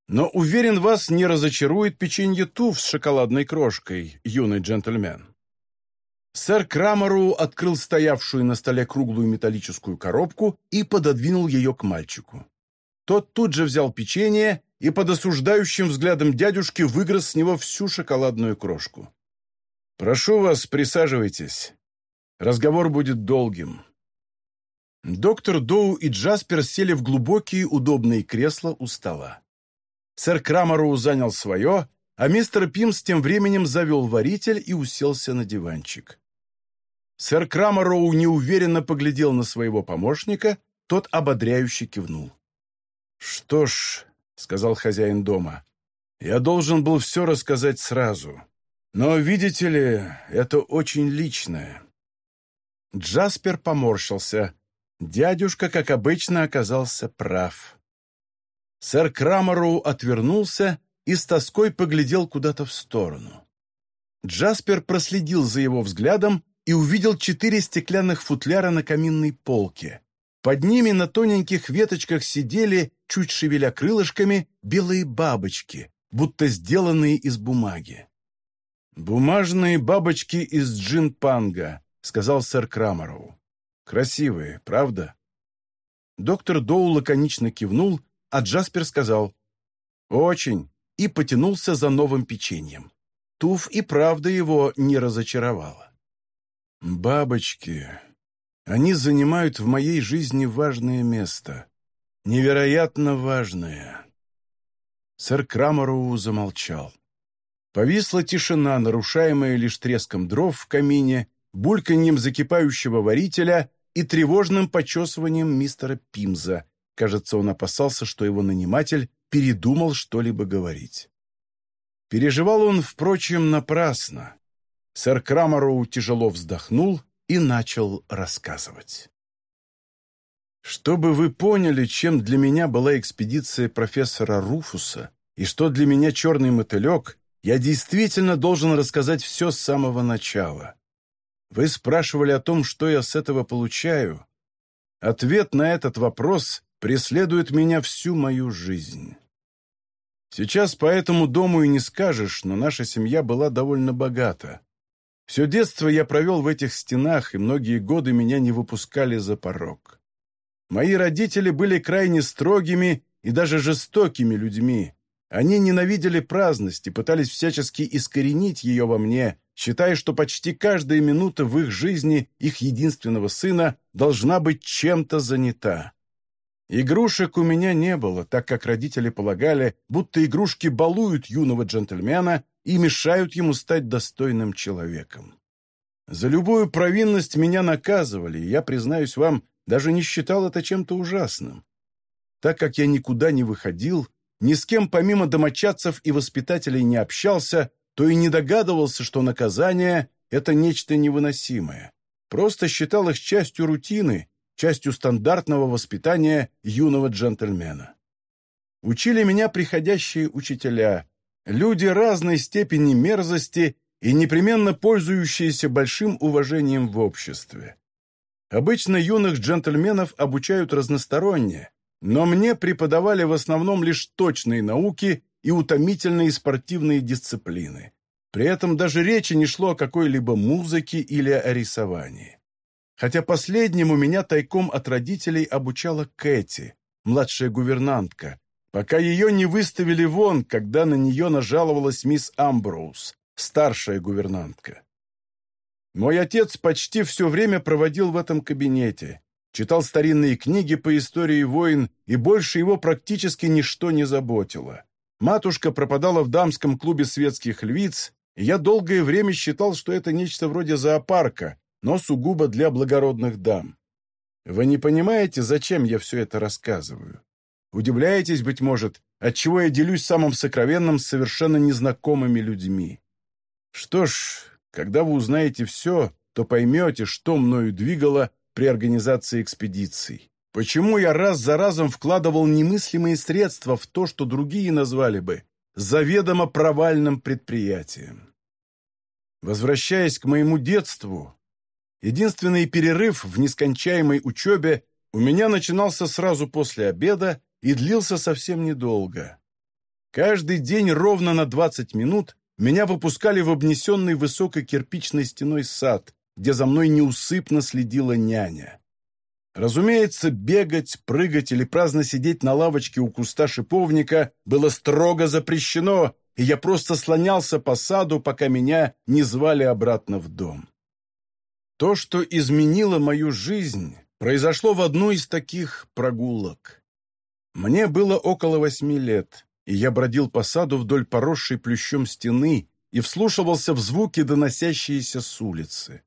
«Но, уверен, вас не разочарует печенье туф с шоколадной крошкой, юный джентльмен». Сэр Крамеру открыл стоявшую на столе круглую металлическую коробку и пододвинул ее к мальчику. Тот тут же взял печенье и под осуждающим взглядом дядюшки выгрыз с него всю шоколадную крошку. «Прошу вас, присаживайтесь. Разговор будет долгим. Доктор Доу и Джаспер сели в глубокие удобные кресла у стола. Сэр Крамароу занял свое, а мистер Пимс тем временем завел варитель и уселся на диванчик. Сэр Крамароу неуверенно поглядел на своего помощника, тот ободряюще кивнул. «Что ж», — сказал хозяин дома, — «я должен был все рассказать сразу. Но, видите ли, это очень личное». Джаспер поморщился — Дядюшка, как обычно, оказался прав. Сэр Крамеру отвернулся и с тоской поглядел куда-то в сторону. Джаспер проследил за его взглядом и увидел четыре стеклянных футляра на каминной полке. Под ними на тоненьких веточках сидели, чуть шевеля крылышками, белые бабочки, будто сделанные из бумаги. «Бумажные бабочки из джинпанга», — сказал сэр Крамероу. Красивые, правда?» Доктор Доу лаконично кивнул, а Джаспер сказал «Очень» и потянулся за новым печеньем. Туф и правда его не разочаровала. «Бабочки, они занимают в моей жизни важное место. Невероятно важное». Сэр Крамароу замолчал. Повисла тишина, нарушаемая лишь треском дров в камине, бульканьем закипающего варителя и тревожным почесыванием мистера Пимза. Кажется, он опасался, что его наниматель передумал что-либо говорить. Переживал он, впрочем, напрасно. Сэр Крамароу тяжело вздохнул и начал рассказывать. Чтобы вы поняли, чем для меня была экспедиция профессора Руфуса и что для меня черный мотылек, я действительно должен рассказать все с самого начала. Вы спрашивали о том, что я с этого получаю. Ответ на этот вопрос преследует меня всю мою жизнь. Сейчас по этому дому и не скажешь, но наша семья была довольно богата. Все детство я провел в этих стенах, и многие годы меня не выпускали за порог. Мои родители были крайне строгими и даже жестокими людьми. Они ненавидели праздность и пытались всячески искоренить ее во мне, считая, что почти каждая минута в их жизни их единственного сына должна быть чем-то занята. Игрушек у меня не было, так как родители полагали, будто игрушки балуют юного джентльмена и мешают ему стать достойным человеком. За любую провинность меня наказывали, и я, признаюсь вам, даже не считал это чем-то ужасным. Так как я никуда не выходил, ни с кем помимо домочадцев и воспитателей не общался, то и не догадывался, что наказание – это нечто невыносимое. Просто считал их частью рутины, частью стандартного воспитания юного джентльмена. Учили меня приходящие учителя, люди разной степени мерзости и непременно пользующиеся большим уважением в обществе. Обычно юных джентльменов обучают разносторонне, но мне преподавали в основном лишь точные науки и утомительные спортивные дисциплины. При этом даже речи не шло о какой-либо музыке или о рисовании. Хотя последнему меня тайком от родителей обучала Кэти, младшая гувернантка, пока ее не выставили вон, когда на нее нажаловалась мисс Амброуз, старшая гувернантка. Мой отец почти все время проводил в этом кабинете, читал старинные книги по истории войн, и больше его практически ничто не заботило. Матушка пропадала в дамском клубе светских львиц, и я долгое время считал, что это нечто вроде зоопарка, но сугубо для благородных дам. Вы не понимаете, зачем я все это рассказываю? Удивляетесь, быть может, отчего я делюсь самым сокровенным с совершенно незнакомыми людьми. Что ж, когда вы узнаете все, то поймете, что мною двигало при организации экспедиций. Почему я раз за разом вкладывал немыслимые средства в то, что другие назвали бы заведомо провальным предприятием. Возвращаясь к моему детству, единственный перерыв в нескончаемой учебе у меня начинался сразу после обеда и длился совсем недолго. Каждый день ровно на 20 минут меня выпускали в обнесенный высокой кирпичной стеной сад, где за мной неусыпно следила няня. Разумеется, бегать, прыгать или праздно сидеть на лавочке у куста шиповника было строго запрещено, и я просто слонялся по саду, пока меня не звали обратно в дом. То, что изменило мою жизнь, произошло в одну из таких прогулок. Мне было около восьми лет, и я бродил по саду вдоль поросшей плющом стены и вслушивался в звуки, доносящиеся с улицы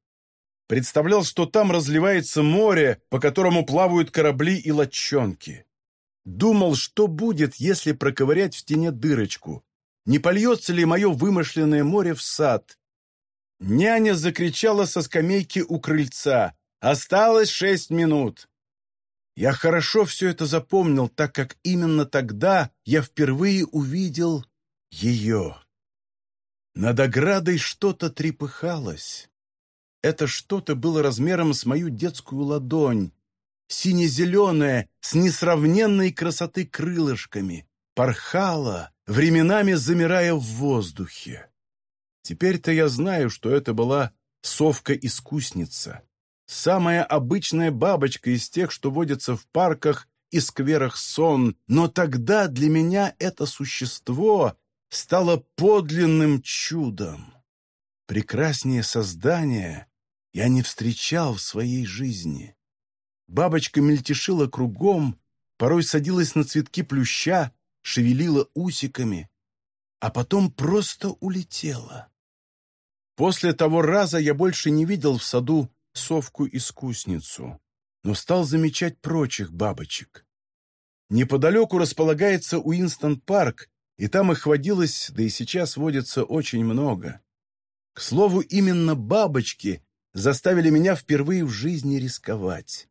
представлял, что там разливается море, по которому плавают корабли и лодчонки. Думал, что будет, если проковырять в стене дырочку. Не польется ли мое вымышленное море в сад? Няня закричала со скамейки у крыльца. «Осталось шесть минут!» Я хорошо все это запомнил, так как именно тогда я впервые увидел ее. Над оградой что-то трепыхалось. Это что-то было размером с мою детскую ладонь, сине-зеленое, с несравненной красоты крылышками, порхало, временами замирая в воздухе. Теперь-то я знаю, что это была совка-искусница, самая обычная бабочка из тех, что водятся в парках и скверах сон, но тогда для меня это существо стало подлинным чудом. Прекраснее создания я не встречал в своей жизни. Бабочка мельтешила кругом, порой садилась на цветки плюща, шевелила усиками, а потом просто улетела. После того раза я больше не видел в саду совку-искусницу, но стал замечать прочих бабочек. Неподалеку располагается Уинстон-парк, и там их водилось, да и сейчас водится очень много. К слову, именно бабочки заставили меня впервые в жизни рисковать.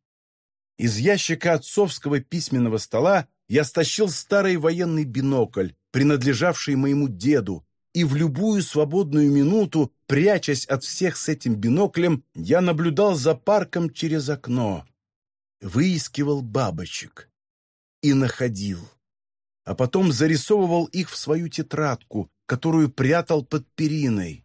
Из ящика отцовского письменного стола я стащил старый военный бинокль, принадлежавший моему деду, и в любую свободную минуту, прячась от всех с этим биноклем, я наблюдал за парком через окно. Выискивал бабочек. И находил. А потом зарисовывал их в свою тетрадку, которую прятал под периной.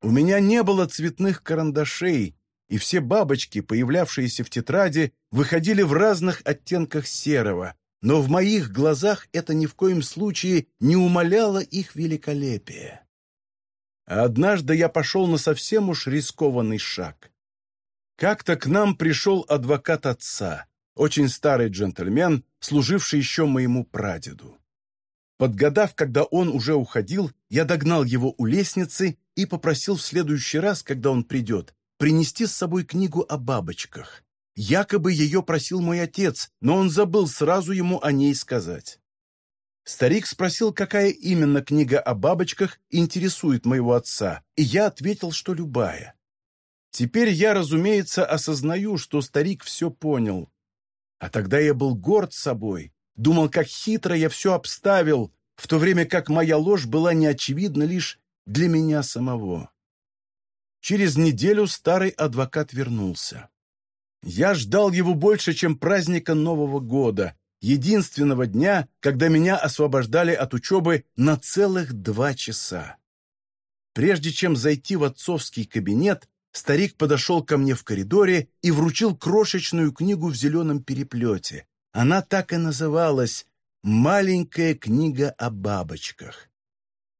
У меня не было цветных карандашей, и все бабочки, появлявшиеся в тетради, выходили в разных оттенках серого, но в моих глазах это ни в коем случае не умаляло их великолепие. Однажды я пошел на совсем уж рискованный шаг. Как-то к нам пришел адвокат отца, очень старый джентльмен, служивший еще моему прадеду. Подгадав, когда он уже уходил, я догнал его у лестницы и попросил в следующий раз, когда он придет, принести с собой книгу о бабочках. Якобы ее просил мой отец, но он забыл сразу ему о ней сказать. Старик спросил, какая именно книга о бабочках интересует моего отца, и я ответил, что любая. Теперь я, разумеется, осознаю, что старик все понял. А тогда я был горд собой, думал, как хитро я все обставил, в то время как моя ложь была неочевидна лишь для меня самого. Через неделю старый адвокат вернулся. Я ждал его больше, чем праздника Нового года, единственного дня, когда меня освобождали от учебы на целых два часа. Прежде чем зайти в отцовский кабинет, старик подошел ко мне в коридоре и вручил крошечную книгу в зеленом переплете. Она так и называлась «Маленькая книга о бабочках».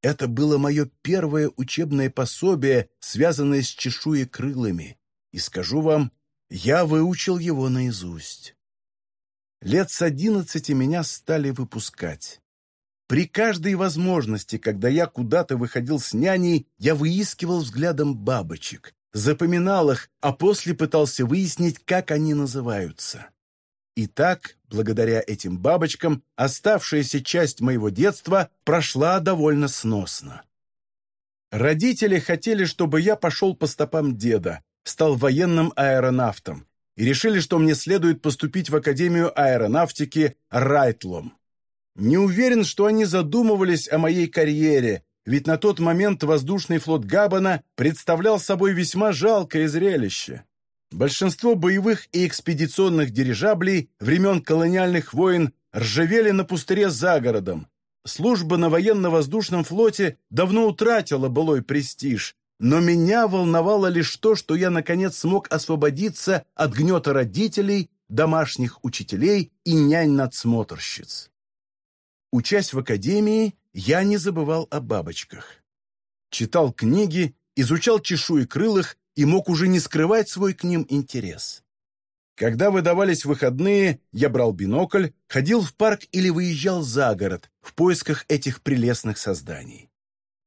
Это было мое первое учебное пособие, связанное с чешуекрылыми, и скажу вам, я выучил его наизусть. Лет с одиннадцати меня стали выпускать. При каждой возможности, когда я куда-то выходил с няней, я выискивал взглядом бабочек, запоминал их, а после пытался выяснить, как они называются. И так, благодаря этим бабочкам, оставшаяся часть моего детства прошла довольно сносно. Родители хотели, чтобы я пошел по стопам деда, стал военным аэронавтом, и решили, что мне следует поступить в Академию аэронавтики Райтлом. Не уверен, что они задумывались о моей карьере, ведь на тот момент воздушный флот Габбана представлял собой весьма жалкое зрелище. Большинство боевых и экспедиционных дирижаблей времен колониальных войн ржавели на пустыре за городом. Служба на военно-воздушном флоте давно утратила былой престиж, но меня волновало лишь то, что я, наконец, смог освободиться от гнета родителей, домашних учителей и нянь-надсмотрщиц. Учась в академии, я не забывал о бабочках. Читал книги, изучал чешуи крылых и мог уже не скрывать свой к ним интерес. Когда выдавались выходные, я брал бинокль, ходил в парк или выезжал за город в поисках этих прелестных созданий.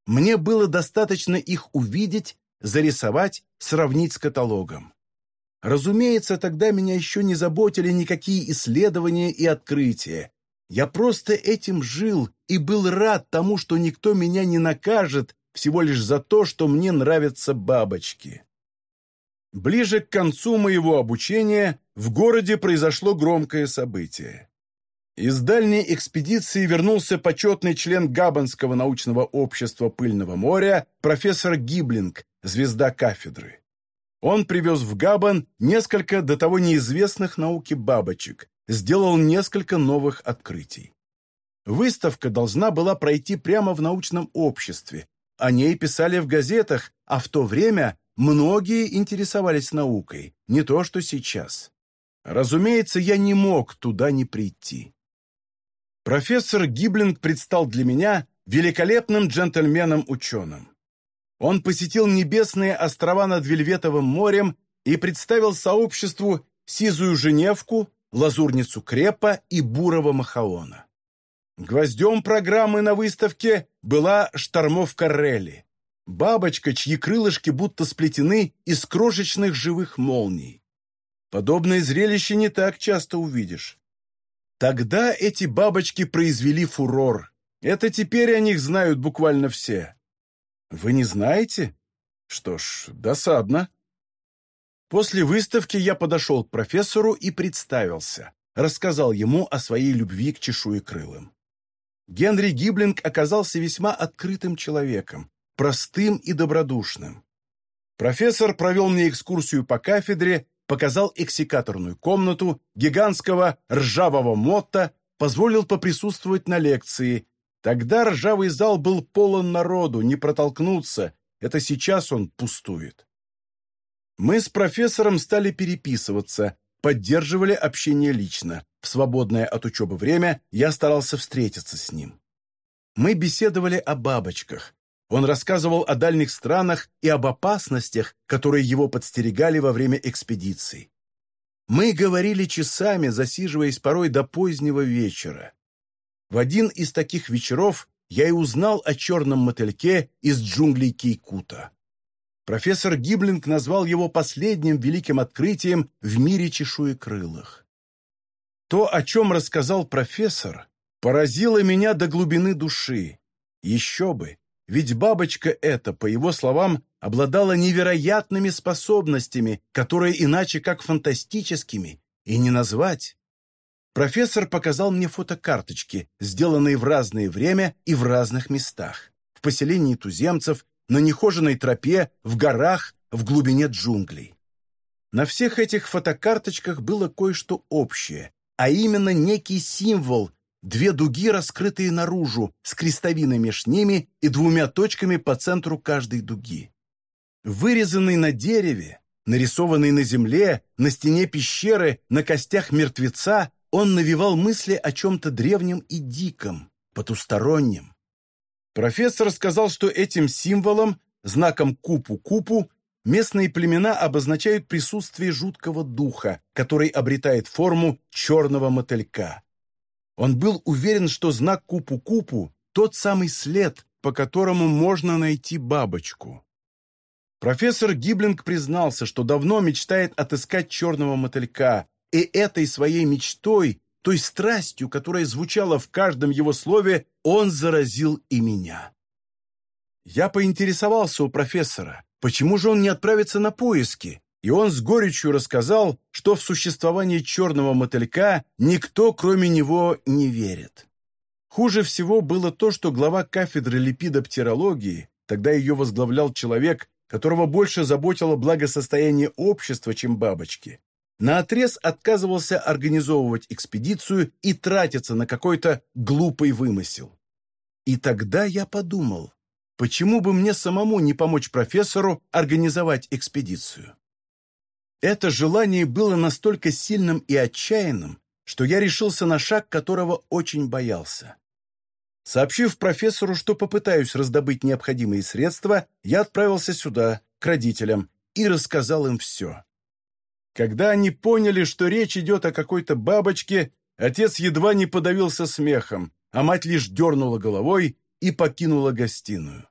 Мне было достаточно их увидеть, зарисовать, сравнить с каталогом. Разумеется, тогда меня еще не заботили никакие исследования и открытия. Я просто этим жил и был рад тому, что никто меня не накажет всего лишь за то, что мне нравятся бабочки. Ближе к концу моего обучения в городе произошло громкое событие. Из дальней экспедиции вернулся почетный член Габбанского научного общества Пыльного моря профессор Гиблинг, звезда кафедры. Он привез в Габбан несколько до того неизвестных науке бабочек, сделал несколько новых открытий. Выставка должна была пройти прямо в научном обществе. О ней писали в газетах, а в то время многие интересовались наукой, не то что сейчас. Разумеется, я не мог туда не прийти. Профессор Гиблинг предстал для меня великолепным джентльменом-ученым. Он посетил небесные острова над Вельветовым морем и представил сообществу сизую Женевку, лазурницу Крепа и бурого Махаона. Гвоздем программы на выставке была штормовка Релли, бабочка, чьи крылышки будто сплетены из крошечных живых молний. Подобное зрелище не так часто увидишь. Тогда эти бабочки произвели фурор. Это теперь о них знают буквально все. Вы не знаете? Что ж, досадно. После выставки я подошел к профессору и представился. Рассказал ему о своей любви к чешуекрылым. Генри Гиблинг оказался весьма открытым человеком, простым и добродушным. Профессор провел мне экскурсию по кафедре показал эксикаторную комнату, гигантского ржавого мотта, позволил поприсутствовать на лекции. Тогда ржавый зал был полон народу, не протолкнуться, это сейчас он пустует. Мы с профессором стали переписываться, поддерживали общение лично. В свободное от учебы время я старался встретиться с ним. Мы беседовали о бабочках, он рассказывал о дальних странах и об опасностях, которые его подстерегали во время экспедиций. Мы говорили часами, засиживаясь порой до позднего вечера. В один из таких вечеров я и узнал о черном мотыльке из джунглей Кейкута. Профессор Гиблинг назвал его последним великим открытием в мире чешуекрылых. То, о чем рассказал профессор, поразило меня до глубины души. Еще бы, ведь бабочка эта, по его словам, обладала невероятными способностями, которые иначе как фантастическими и не назвать. Профессор показал мне фотокарточки, сделанные в разное время и в разных местах. В поселении туземцев, на нехоженной тропе, в горах, в глубине джунглей. На всех этих фотокарточках было кое-что общее, а именно некий символ, две дуги, раскрытые наружу, с крестовиной меж ними и двумя точками по центру каждой дуги. Вырезанный на дереве, нарисованный на земле, на стене пещеры, на костях мертвеца, он навевал мысли о чем-то древнем и диком, потустороннем. Профессор сказал, что этим символом, знаком купу-купу, местные племена обозначают присутствие жуткого духа, который обретает форму черного мотылька. Он был уверен, что знак купу-купу – тот самый след, по которому можно найти бабочку. Профессор Гиблинг признался, что давно мечтает отыскать черного мотылька, и этой своей мечтой, той страстью, которая звучала в каждом его слове, он заразил и меня. Я поинтересовался у профессора, почему же он не отправится на поиски, и он с горечью рассказал, что в существование черного мотылька никто, кроме него, не верит. Хуже всего было то, что глава кафедры липидоптерологии, тогда ее возглавлял человек, которого больше заботило благосостояние общества, чем бабочки, наотрез отказывался организовывать экспедицию и тратиться на какой-то глупый вымысел. И тогда я подумал, почему бы мне самому не помочь профессору организовать экспедицию? Это желание было настолько сильным и отчаянным, что я решился на шаг, которого очень боялся. Сообщив профессору, что попытаюсь раздобыть необходимые средства, я отправился сюда, к родителям, и рассказал им все. Когда они поняли, что речь идет о какой-то бабочке, отец едва не подавился смехом, а мать лишь дернула головой и покинула гостиную.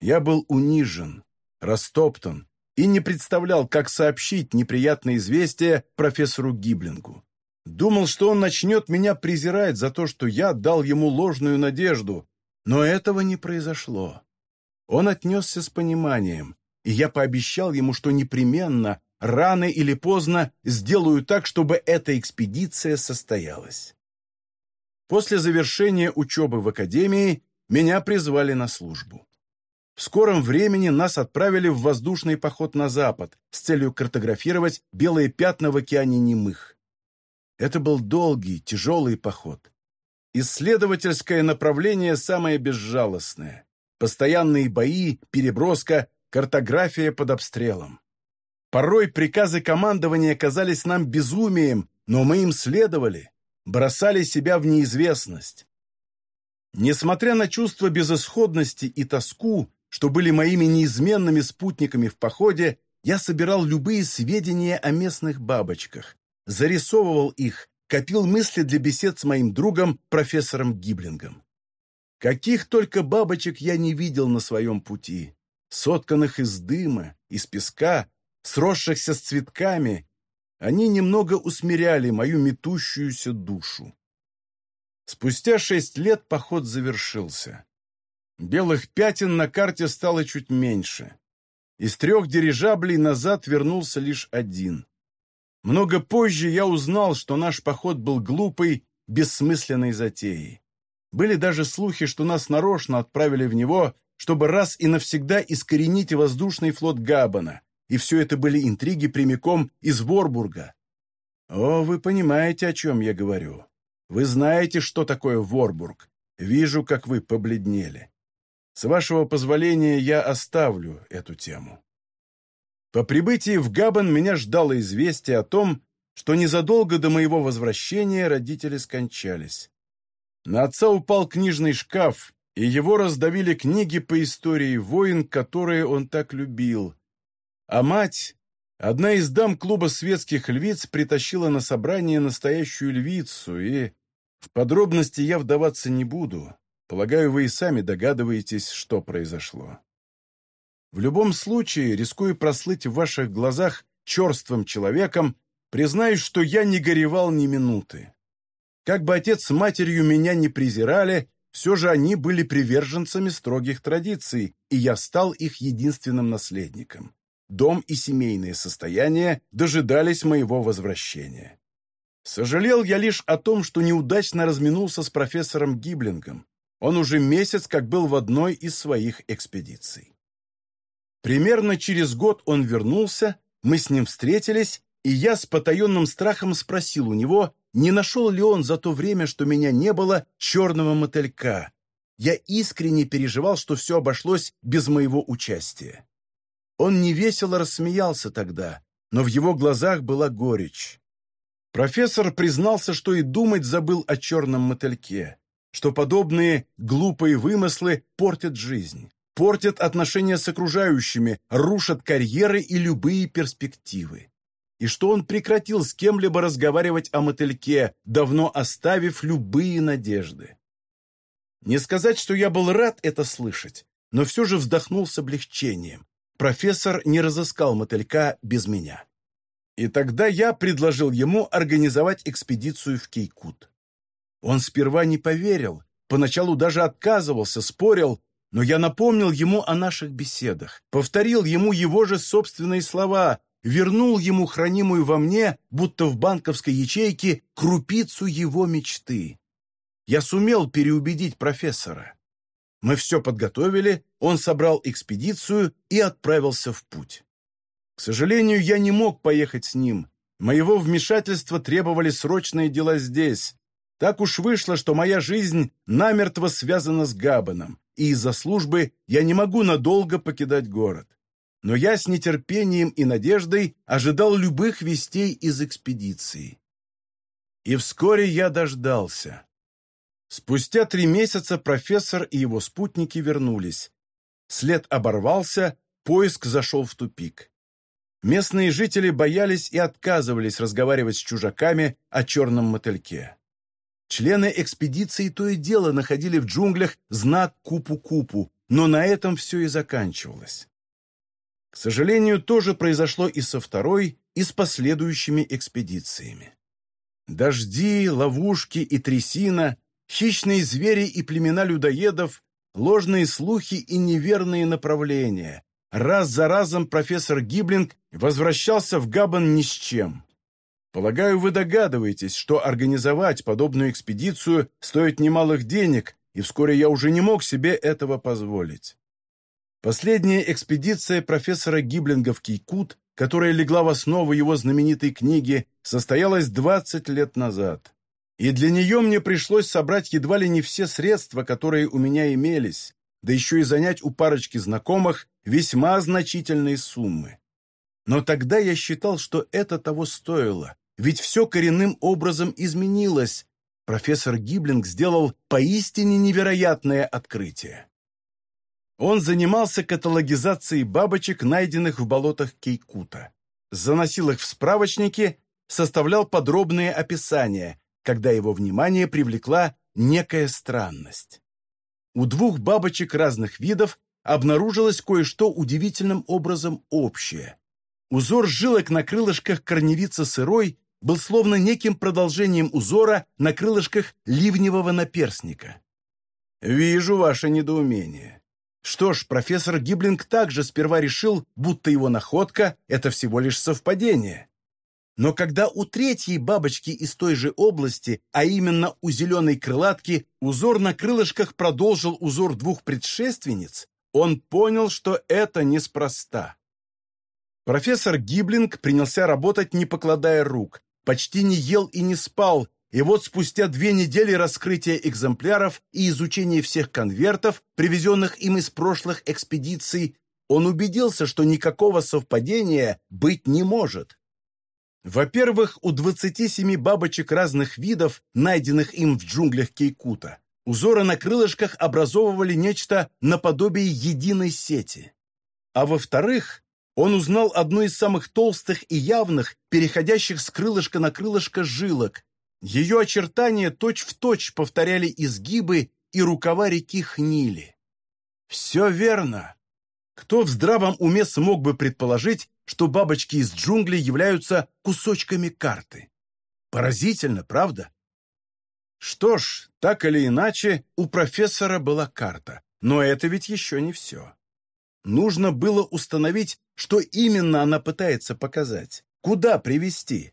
Я был унижен, растоптан и не представлял, как сообщить неприятное известие профессору Гиблингу. Думал, что он начнет меня презирать за то, что я дал ему ложную надежду, но этого не произошло. Он отнесся с пониманием, и я пообещал ему, что непременно рано или поздно сделаю так, чтобы эта экспедиция состоялась. После завершения учебы в академии меня призвали на службу. В скором времени нас отправили в воздушный поход на запад с целью картографировать белые пятна в океане немых. Это был долгий, тяжелый поход. Исследовательское направление самое безжалостное. Постоянные бои, переброска, картография под обстрелом. Порой приказы командования казались нам безумием, но мы им следовали, бросали себя в неизвестность. Несмотря на чувство безысходности и тоску, что были моими неизменными спутниками в походе, я собирал любые сведения о местных бабочках, зарисовывал их, копил мысли для бесед с моим другом, профессором Гиблингом. Каких только бабочек я не видел на своем пути, сотканных из дыма, из песка, сросшихся с цветками, они немного усмиряли мою метущуюся душу. Спустя шесть лет поход завершился. Белых пятен на карте стало чуть меньше. Из трех дирижаблей назад вернулся лишь один. Много позже я узнал, что наш поход был глупой, бессмысленной затеей. Были даже слухи, что нас нарочно отправили в него, чтобы раз и навсегда искоренить воздушный флот Габбана, и все это были интриги прямиком из Ворбурга. О, вы понимаете, о чем я говорю. Вы знаете, что такое Ворбург. Вижу, как вы побледнели. С вашего позволения я оставлю эту тему. По прибытии в Габан меня ждало известие о том, что незадолго до моего возвращения родители скончались. На отца упал книжный шкаф, и его раздавили книги по истории войн, которые он так любил, а мать, одна из дам клуба светских львиц, притащила на собрание настоящую львицу, и в подробности я вдаваться не буду. Полагаю, вы и сами догадываетесь, что произошло. В любом случае, рискуя прослыть в ваших глазах черствым человеком, признаюсь, что я не горевал ни минуты. Как бы отец с матерью меня не презирали, все же они были приверженцами строгих традиций, и я стал их единственным наследником. Дом и семейное состояние дожидались моего возвращения. Сожалел я лишь о том, что неудачно разминулся с профессором Гиблингом. Он уже месяц как был в одной из своих экспедиций. Примерно через год он вернулся, мы с ним встретились, и я с потаенным страхом спросил у него, не нашел ли он за то время, что меня не было, черного мотылька. Я искренне переживал, что все обошлось без моего участия. Он невесело рассмеялся тогда, но в его глазах была горечь. Профессор признался, что и думать забыл о черном мотыльке, что подобные глупые вымыслы портят жизнь, портят отношения с окружающими, рушат карьеры и любые перспективы и что он прекратил с кем-либо разговаривать о мотыльке, давно оставив любые надежды. Не сказать, что я был рад это слышать, но все же вздохнул с облегчением. Профессор не разыскал мотылька без меня. И тогда я предложил ему организовать экспедицию в Кейкут. Он сперва не поверил, поначалу даже отказывался, спорил, но я напомнил ему о наших беседах, повторил ему его же собственные слова, вернул ему хранимую во мне, будто в банковской ячейке, крупицу его мечты. Я сумел переубедить профессора. Мы все подготовили, он собрал экспедицию и отправился в путь. К сожалению, я не мог поехать с ним. Моего вмешательства требовали срочные дела здесь. Так уж вышло, что моя жизнь намертво связана с Габаном, и из-за службы я не могу надолго покидать город но я с нетерпением и надеждой ожидал любых вестей из экспедиции. И вскоре я дождался. Спустя три месяца профессор и его спутники вернулись. След оборвался, поиск зашел в тупик. Местные жители боялись и отказывались разговаривать с чужаками о черном мотыльке. Члены экспедиции то и дело находили в джунглях знак Купу-Купу, но на этом все и заканчивалось. К сожалению, то же произошло и со второй, и с последующими экспедициями. Дожди, ловушки и трясина, хищные звери и племена людоедов, ложные слухи и неверные направления. Раз за разом профессор Гиблинг возвращался в Габан ни с чем. Полагаю, вы догадываетесь, что организовать подобную экспедицию стоит немалых денег, и вскоре я уже не мог себе этого позволить. Последняя экспедиция профессора Гиблинга в Кейкут, которая легла в основу его знаменитой книги, состоялась 20 лет назад. И для нее мне пришлось собрать едва ли не все средства, которые у меня имелись, да еще и занять у парочки знакомых весьма значительные суммы. Но тогда я считал, что это того стоило, ведь все коренным образом изменилось. Профессор Гиблинг сделал поистине невероятное открытие. Он занимался каталогизацией бабочек, найденных в болотах Кейкута. Заносил их в справочники, составлял подробные описания, когда его внимание привлекла некая странность. У двух бабочек разных видов обнаружилось кое-что удивительным образом общее. Узор жилок на крылышках корневицы сырой был словно неким продолжением узора на крылышках ливневого наперсника. «Вижу ваше недоумение. Что ж, профессор Гиблинг также сперва решил, будто его находка – это всего лишь совпадение. Но когда у третьей бабочки из той же области, а именно у зеленой крылатки, узор на крылышках продолжил узор двух предшественниц, он понял, что это неспроста. Профессор Гиблинг принялся работать, не покладая рук, почти не ел и не спал, и вот спустя две недели раскрытия экземпляров и изучения всех конвертов, привезенных им из прошлых экспедиций, он убедился, что никакого совпадения быть не может. Во-первых, у 27 бабочек разных видов, найденных им в джунглях Кейкута, узоры на крылышках образовывали нечто наподобие единой сети. А во-вторых, он узнал одну из самых толстых и явных, переходящих с крылышка на крылышко жилок, ее очертания точь-в-точь точь повторяли изгибы и рукава реки Хнили. Все верно. Кто в здравом уме смог бы предположить, что бабочки из джунглей являются кусочками карты? Поразительно, правда? Что ж, так или иначе, у профессора была карта, но это ведь еще не все. Нужно было установить, что именно она пытается показать, куда привести.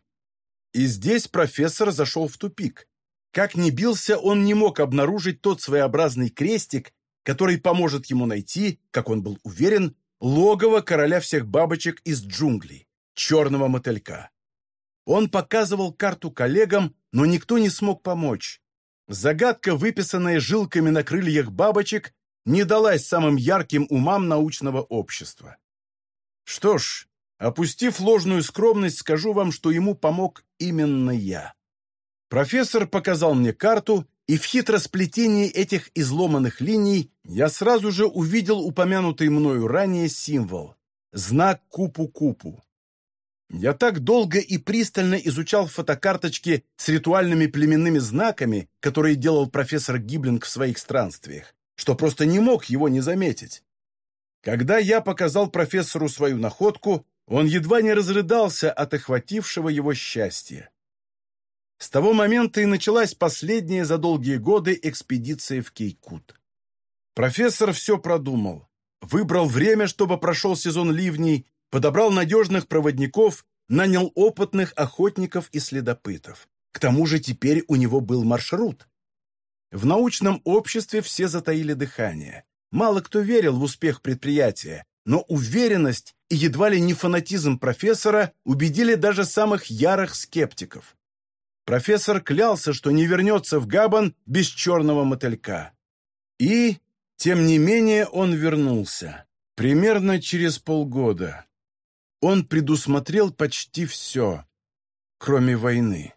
И здесь профессор зашел в тупик. Как ни бился, он не мог обнаружить тот своеобразный крестик, который поможет ему найти, как он был уверен, логово короля всех бабочек из джунглей, черного мотылька. Он показывал карту коллегам, но никто не смог помочь. Загадка, выписанная жилками на крыльях бабочек, не далась самым ярким умам научного общества. Что ж, опустив ложную скромность, скажу вам, что ему помог именно я. Профессор показал мне карту, и в хитросплетении этих изломанных линий я сразу же увидел упомянутый мною ранее символ – знак Купу-Купу. Я так долго и пристально изучал фотокарточки с ритуальными племенными знаками, которые делал профессор Гиблинг в своих странствиях, что просто не мог его не заметить. Когда я показал профессору свою находку, он едва не разрыдался от охватившего его счастья. С того момента и началась последняя за долгие годы экспедиция в Кейкут. Профессор все продумал. Выбрал время, чтобы прошел сезон ливней, подобрал надежных проводников, нанял опытных охотников и следопытов. К тому же теперь у него был маршрут. В научном обществе все затаили дыхание. Мало кто верил в успех предприятия, но уверенность и едва ли не фанатизм профессора убедили даже самых ярых скептиков. Профессор клялся, что не вернется в Габан без черного мотылька. И, тем не менее, он вернулся. Примерно через полгода. Он предусмотрел почти все, кроме войны.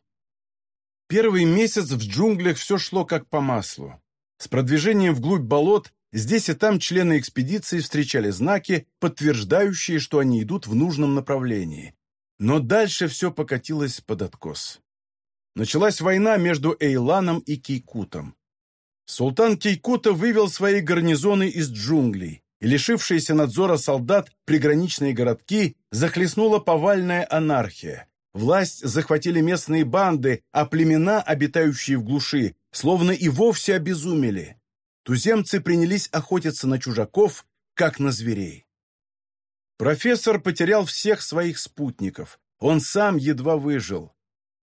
Первый месяц в джунглях все шло как по маслу. С продвижением вглубь болот здесь и там члены экспедиции встречали знаки, подтверждающие, что они идут в нужном направлении. Но дальше все покатилось под откос началась война между Эйланом и Кейкутом. Султан Кейкута вывел свои гарнизоны из джунглей, и лишившиеся надзора солдат приграничные городки захлестнула повальная анархия. Власть захватили местные банды, а племена, обитающие в глуши, словно и вовсе обезумели. Туземцы принялись охотиться на чужаков, как на зверей. Профессор потерял всех своих спутников. Он сам едва выжил.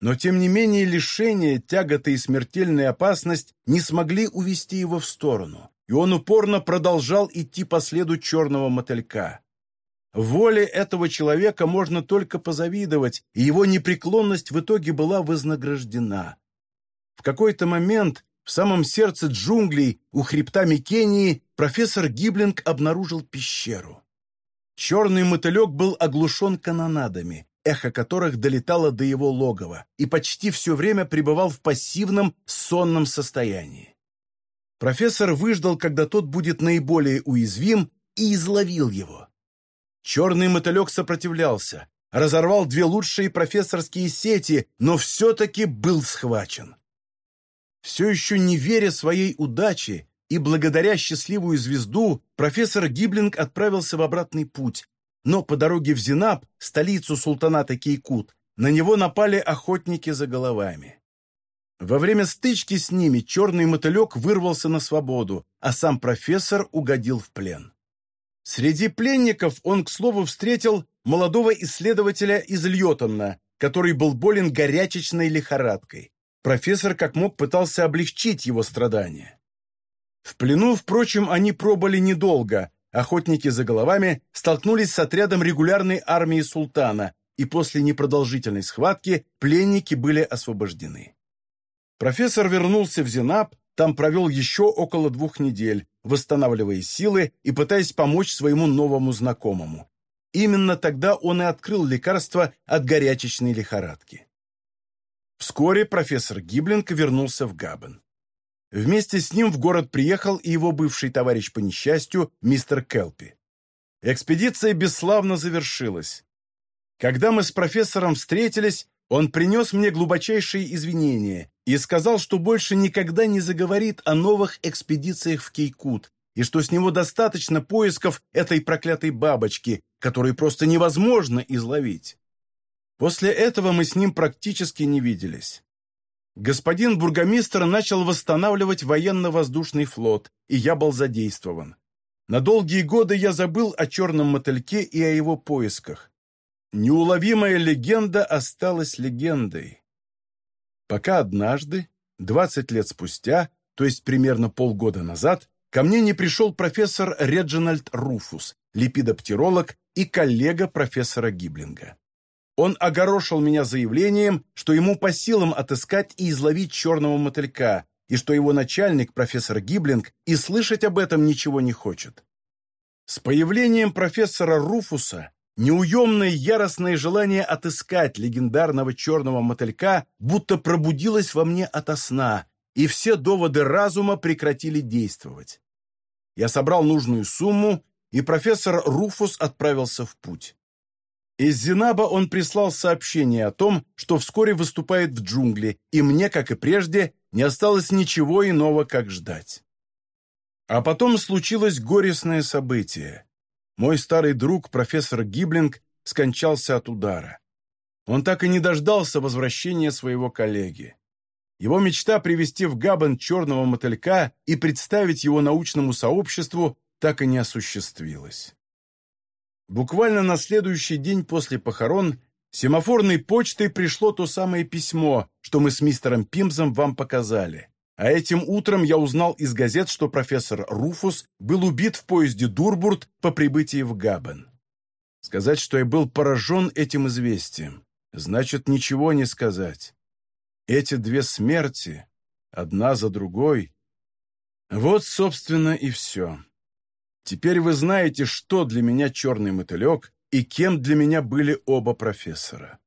Но, тем не менее, лишение, тяготы и смертельная опасность не смогли увести его в сторону, и он упорно продолжал идти по следу черного мотылька. Воле этого человека можно только позавидовать, и его непреклонность в итоге была вознаграждена. В какой-то момент в самом сердце джунглей, у хребта Микении, профессор Гиблинг обнаружил пещеру. Черный мотылек был оглушен канонадами, эхо которых долетало до его логова, и почти все время пребывал в пассивном, сонном состоянии. Профессор выждал, когда тот будет наиболее уязвим, и изловил его. Черный мотылек сопротивлялся, разорвал две лучшие профессорские сети, но все-таки был схвачен. Все еще не веря своей удаче и благодаря счастливую звезду, профессор Гиблинг отправился в обратный путь, но по дороге в Зинаб, столицу султаната Кейкут, на него напали охотники за головами. Во время стычки с ними черный мотылек вырвался на свободу, а сам профессор угодил в плен. Среди пленников он, к слову, встретил молодого исследователя из Льотона, который был болен горячечной лихорадкой. Профессор как мог пытался облегчить его страдания. В плену, впрочем, они пробыли недолго, охотники за головами столкнулись с отрядом регулярной армии султана, и после непродолжительной схватки пленники были освобождены. Профессор вернулся в Зенаб, там провел еще около двух недель, восстанавливая силы и пытаясь помочь своему новому знакомому. Именно тогда он и открыл лекарство от горячечной лихорадки. Вскоре профессор Гиблинг вернулся в Габен. Вместе с ним в город приехал и его бывший товарищ по несчастью, мистер Келпи. Экспедиция бесславно завершилась. Когда мы с профессором встретились, он принес мне глубочайшие извинения и сказал, что больше никогда не заговорит о новых экспедициях в Кейкут, и что с него достаточно поисков этой проклятой бабочки, которую просто невозможно изловить. После этого мы с ним практически не виделись. Господин бургомистр начал восстанавливать военно-воздушный флот, и я был задействован. На долгие годы я забыл о черном мотыльке и о его поисках. Неуловимая легенда осталась легендой. Пока однажды, 20 лет спустя, то есть примерно полгода назад, ко мне не пришел профессор Реджинальд Руфус, липидоптеролог и коллега профессора Гиблинга. Он огорошил меня заявлением, что ему по силам отыскать и изловить черного мотылька, и что его начальник, профессор Гиблинг, и слышать об этом ничего не хочет. С появлением профессора Руфуса неуемное яростное желание отыскать легендарного черного мотылька будто пробудилось во мне ото сна, и все доводы разума прекратили действовать. Я собрал нужную сумму, и профессор Руфус отправился в путь. Из Зинаба он прислал сообщение о том, что вскоре выступает в джунгли, и мне, как и прежде, не осталось ничего иного, как ждать. А потом случилось горестное событие. Мой старый друг, профессор Гиблинг, скончался от удара. Он так и не дождался возвращения своего коллеги. Его мечта привести в Габен черного мотылька и представить его научному сообществу так и не осуществилась. Буквально на следующий день после похорон семафорной почтой пришло то самое письмо, что мы с мистером Пимзом вам показали. А этим утром я узнал из газет, что профессор Руфус был убит в поезде Дурбурт по прибытии в Габен. Сказать, что я был поражен этим известием, значит ничего не сказать. Эти две смерти, одна за другой. Вот, собственно, и все. Теперь вы знаете, что для меня черный мотылек и кем для меня были оба профессора.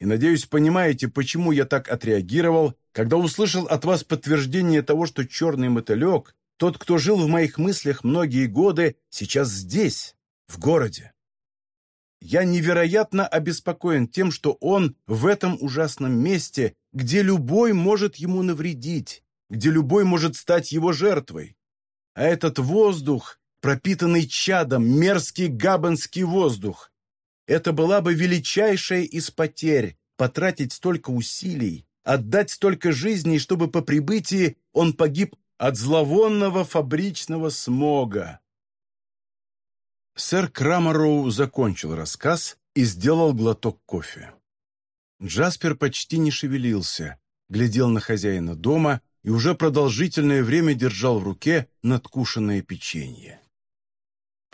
И, надеюсь, понимаете, почему я так отреагировал, когда услышал от вас подтверждение того, что черный мотылек, тот, кто жил в моих мыслях многие годы, сейчас здесь, в городе. Я невероятно обеспокоен тем, что он в этом ужасном месте, где любой может ему навредить, где любой может стать его жертвой. А этот воздух, пропитанный чадом, мерзкий габанский воздух. Это была бы величайшая из потерь — потратить столько усилий, отдать столько жизней, чтобы по прибытии он погиб от зловонного фабричного смога. Сэр Крамароу закончил рассказ и сделал глоток кофе. Джаспер почти не шевелился, глядел на хозяина дома и уже продолжительное время держал в руке надкушенное печенье.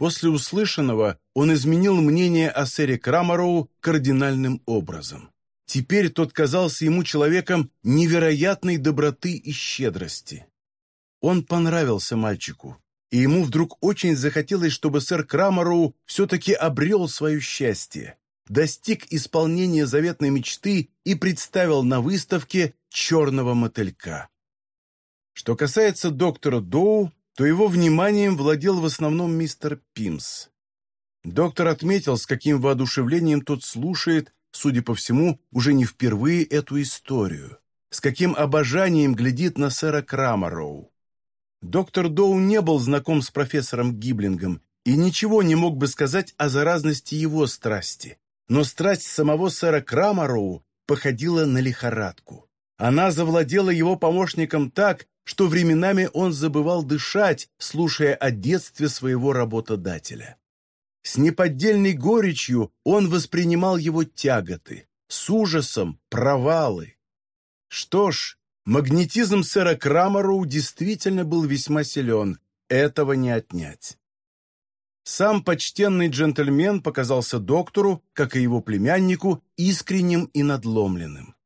После услышанного он изменил мнение о сэре Крамароу кардинальным образом. Теперь тот казался ему человеком невероятной доброты и щедрости. Он понравился мальчику, и ему вдруг очень захотелось, чтобы сэр Крамароу все-таки обрел свое счастье, достиг исполнения заветной мечты и представил на выставке черного мотылька. Что касается доктора Доу, то его вниманием владел в основном мистер Пимс. Доктор отметил, с каким воодушевлением тот слушает, судя по всему, уже не впервые эту историю, с каким обожанием глядит на сэра Крамароу. Доктор Доу не был знаком с профессором Гиблингом и ничего не мог бы сказать о заразности его страсти, но страсть самого сэра Крамароу походила на лихорадку. Она завладела его помощником так, что временами он забывал дышать, слушая о детстве своего работодателя. С неподдельной горечью он воспринимал его тяготы, с ужасом провалы. Что ж, магнетизм сэра Крамароу действительно был весьма силен, этого не отнять. Сам почтенный джентльмен показался доктору, как и его племяннику, искренним и надломленным.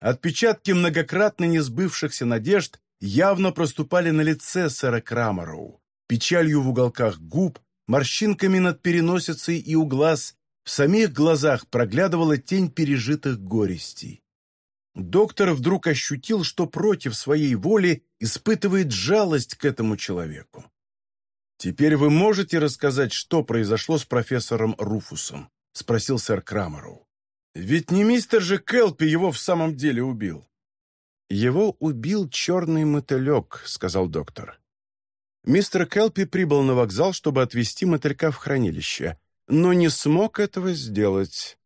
Отпечатки многократно несбывшихся надежд явно проступали на лице сэра Крамароу, печалью в уголках губ, морщинками над переносицей и у глаз, в самих глазах проглядывала тень пережитых горестей. Доктор вдруг ощутил, что против своей воли испытывает жалость к этому человеку. «Теперь вы можете рассказать, что произошло с профессором Руфусом?» — спросил сэр Крамароу. «Ведь не мистер же Келпи его в самом деле убил». «Его убил черный мотылек», — сказал доктор. Мистер Келпи прибыл на вокзал, чтобы отвезти мотылька в хранилище, но не смог этого сделать.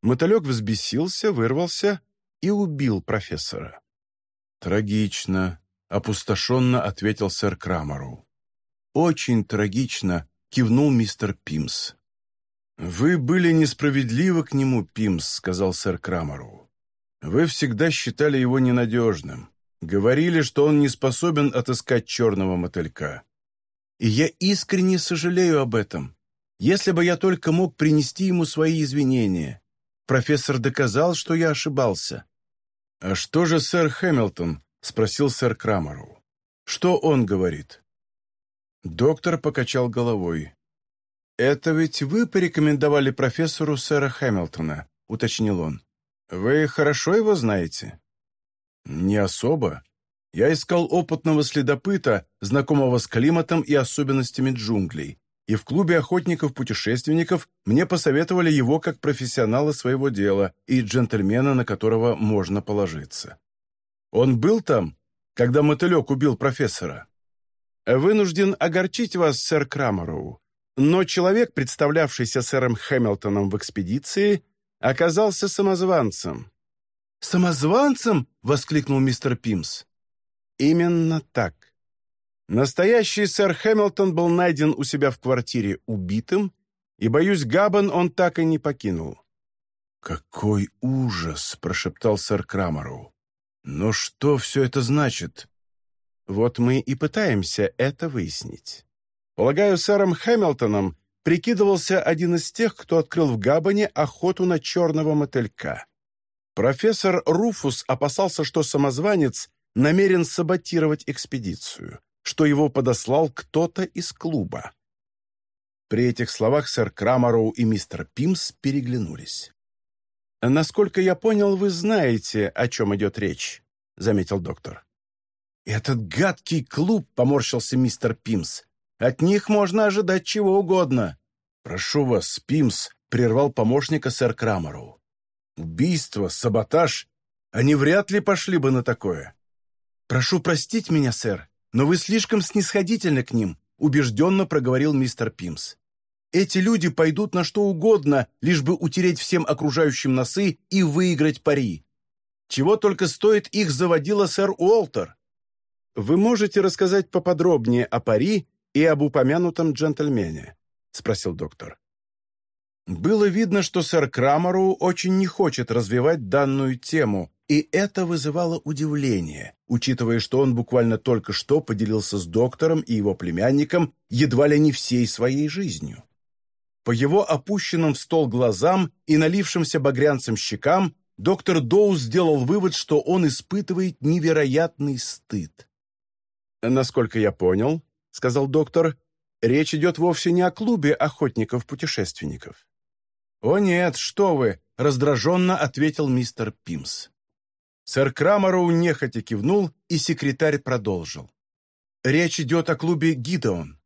Мотылек взбесился, вырвался и убил профессора. «Трагично», — опустошенно ответил сэр Крамеру. «Очень трагично», — кивнул мистер Пимс. «Вы были несправедливы к нему, Пимс», — сказал сэр Крамеру. «Вы всегда считали его ненадежным. Говорили, что он не способен отыскать черного мотылька. И я искренне сожалею об этом. Если бы я только мог принести ему свои извинения. Профессор доказал, что я ошибался». «А что же сэр Хэмилтон?» — спросил сэр Крамеру. «Что он говорит?» Доктор покачал головой. «Это ведь вы порекомендовали профессору сэра Хэмилтона», — уточнил он. «Вы хорошо его знаете?» «Не особо. Я искал опытного следопыта, знакомого с климатом и особенностями джунглей, и в клубе охотников-путешественников мне посоветовали его как профессионала своего дела и джентльмена, на которого можно положиться. Он был там, когда мотылек убил профессора? Вынужден огорчить вас, сэр Крамероу, но человек, представлявшийся сэром Хэмилтоном в экспедиции, оказался самозванцем. «Самозванцем?» — воскликнул мистер Пимс. «Именно так. Настоящий сэр Хэмилтон был найден у себя в квартире убитым, и, боюсь, Габан он так и не покинул». «Какой ужас!» — прошептал сэр Крамеру. «Но что все это значит?» «Вот мы и пытаемся это выяснить. Полагаю, сэром Хэмилтоном прикидывался один из тех, кто открыл в Габане охоту на черного мотылька. Профессор Руфус опасался, что самозванец намерен саботировать экспедицию, что его подослал кто-то из клуба. При этих словах сэр Крамароу и мистер Пимс переглянулись. «Насколько я понял, вы знаете, о чем идет речь», — заметил доктор. «Этот гадкий клуб», — поморщился мистер Пимс. «От них можно ожидать чего угодно». «Прошу вас, Пимс», — прервал помощника сэр Крамеру. Убийство, саботаж. Они вряд ли пошли бы на такое. «Прошу простить меня, сэр, но вы слишком снисходительны к ним», убежденно проговорил мистер Пимс. «Эти люди пойдут на что угодно, лишь бы утереть всем окружающим носы и выиграть пари. Чего только стоит их заводила сэр Уолтер. Вы можете рассказать поподробнее о пари и об упомянутом джентльмене?» — спросил доктор. Было видно, что сэр Крамеру очень не хочет развивать данную тему, и это вызывало удивление, учитывая, что он буквально только что поделился с доктором и его племянником едва ли не всей своей жизнью. По его опущенным в стол глазам и налившимся багрянцем щекам доктор Доу сделал вывод, что он испытывает невероятный стыд. «Насколько я понял», — сказал доктор, — «речь идет вовсе не о клубе охотников-путешественников. «О нет, что вы!» — раздраженно ответил мистер Пимс. Сэр Крамароу нехотя кивнул, и секретарь продолжил. «Речь идет о клубе «Гидеон».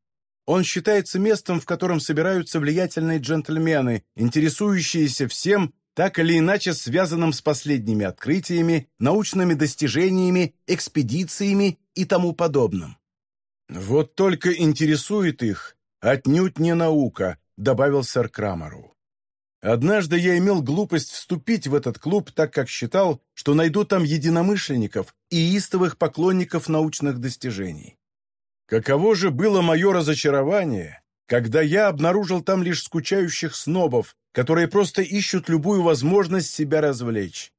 Он считается местом, в котором собираются влиятельные джентльмены, интересующиеся всем, так или иначе связанным с последними открытиями, научными достижениями, экспедициями и тому подобным. «Вот только интересует их отнюдь не наука», — добавил сэр Крамару. Однажды я имел глупость вступить в этот клуб, так как считал, что найду там единомышленников и истовых поклонников научных достижений. Каково же было мое разочарование, когда я обнаружил там лишь скучающих снобов, которые просто ищут любую возможность себя развлечь.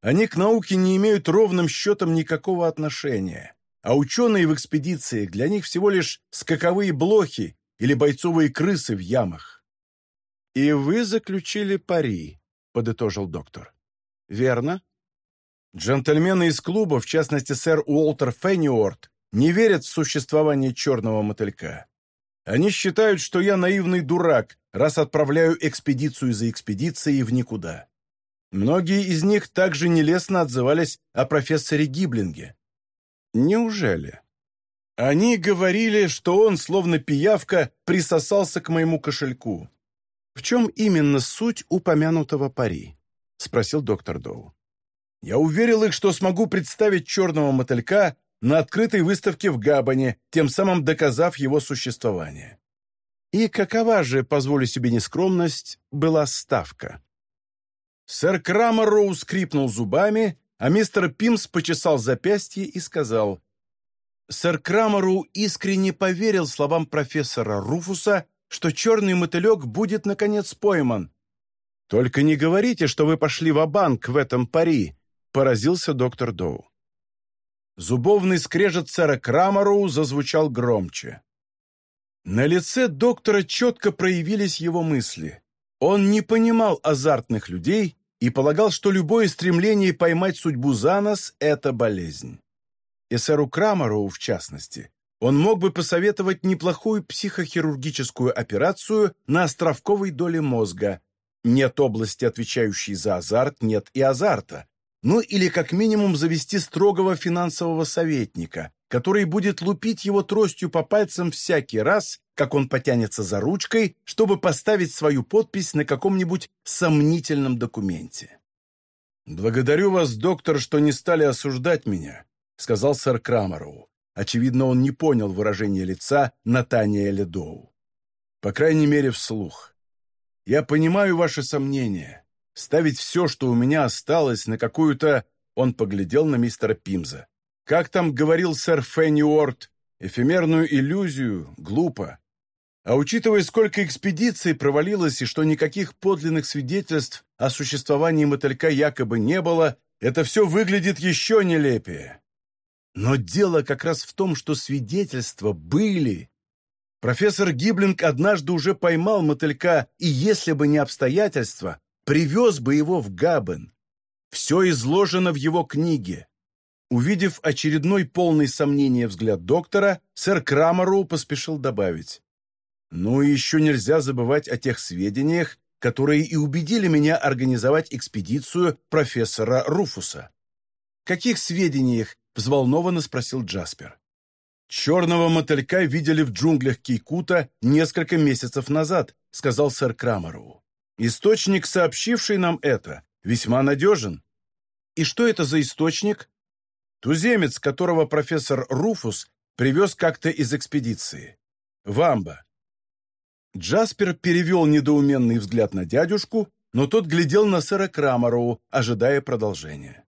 Они к науке не имеют ровным счетом никакого отношения, а ученые в экспедициях для них всего лишь скаковые блохи или бойцовые крысы в ямах. «И вы заключили пари», — подытожил доктор. «Верно?» Джентльмены из клуба, в частности сэр Уолтер Фенниорт, не верят в существование черного мотылька. Они считают, что я наивный дурак, раз отправляю экспедицию за экспедицией в никуда. Многие из них также нелестно отзывались о профессоре Гиблинге. Неужели? Они говорили, что он, словно пиявка, присосался к моему кошельку. «В чем именно суть упомянутого пари?» — спросил доктор Доу. «Я уверил их, что смогу представить черного мотылька на открытой выставке в Габане, тем самым доказав его существование. И какова же, позволю себе нескромность, была ставка? Сэр Крамероу скрипнул зубами, а мистер Пимс почесал запястье и сказал, «Сэр Крамероу искренне поверил словам профессора Руфуса, что черный мотылек будет, наконец, пойман. «Только не говорите, что вы пошли в банк в этом пари», — поразился доктор Доу. Зубовный скрежет сэра Крамероу зазвучал громче. На лице доктора четко проявились его мысли. Он не понимал азартных людей и полагал, что любое стремление поймать судьбу за нос – это болезнь. И сэру Крамероу, в частности, он мог бы посоветовать неплохую психохирургическую операцию на островковой доле мозга. Нет области, отвечающей за азарт, нет и азарта. Ну или как минимум завести строгого финансового советника, который будет лупить его тростью по пальцам всякий раз, как он потянется за ручкой, чтобы поставить свою подпись на каком-нибудь сомнительном документе. «Благодарю вас, доктор, что не стали осуждать меня», — сказал сэр Крамероу. Очевидно, он не понял выражения лица Натания Ледоу. По крайней мере, вслух. «Я понимаю ваши сомнения. Ставить все, что у меня осталось, на какую-то...» Он поглядел на мистера Пимза. Как там говорил сэр Фенни Уорд, эфемерную иллюзию, глупо. А учитывая, сколько экспедиций провалилось и что никаких подлинных свидетельств о существовании мотылька якобы не было, это все выглядит еще нелепее. Но дело как раз в том, что свидетельства были. Профессор Гиблинг однажды уже поймал мотылька, и если бы не обстоятельства, привез бы его в Габен. Все изложено в его книге. Увидев очередной полный сомнения взгляд доктора, сэр Крамеру поспешил добавить. «Ну и еще нельзя забывать о тех сведениях, которые и убедили меня организовать экспедицию профессора Руфуса». «Каких сведениях?» — взволнованно спросил Джаспер. «Черного мотылька видели в джунглях Кейкута несколько месяцев назад», — сказал сэр Крамеру. «Источник, сообщивший нам это, весьма надежен». «И что это за источник?» Туземец, которого профессор Руфус привез как-то из экспедиции. Вамба. Джаспер перевел недоуменный взгляд на дядюшку, но тот глядел на сэра Крамароу, ожидая продолжения.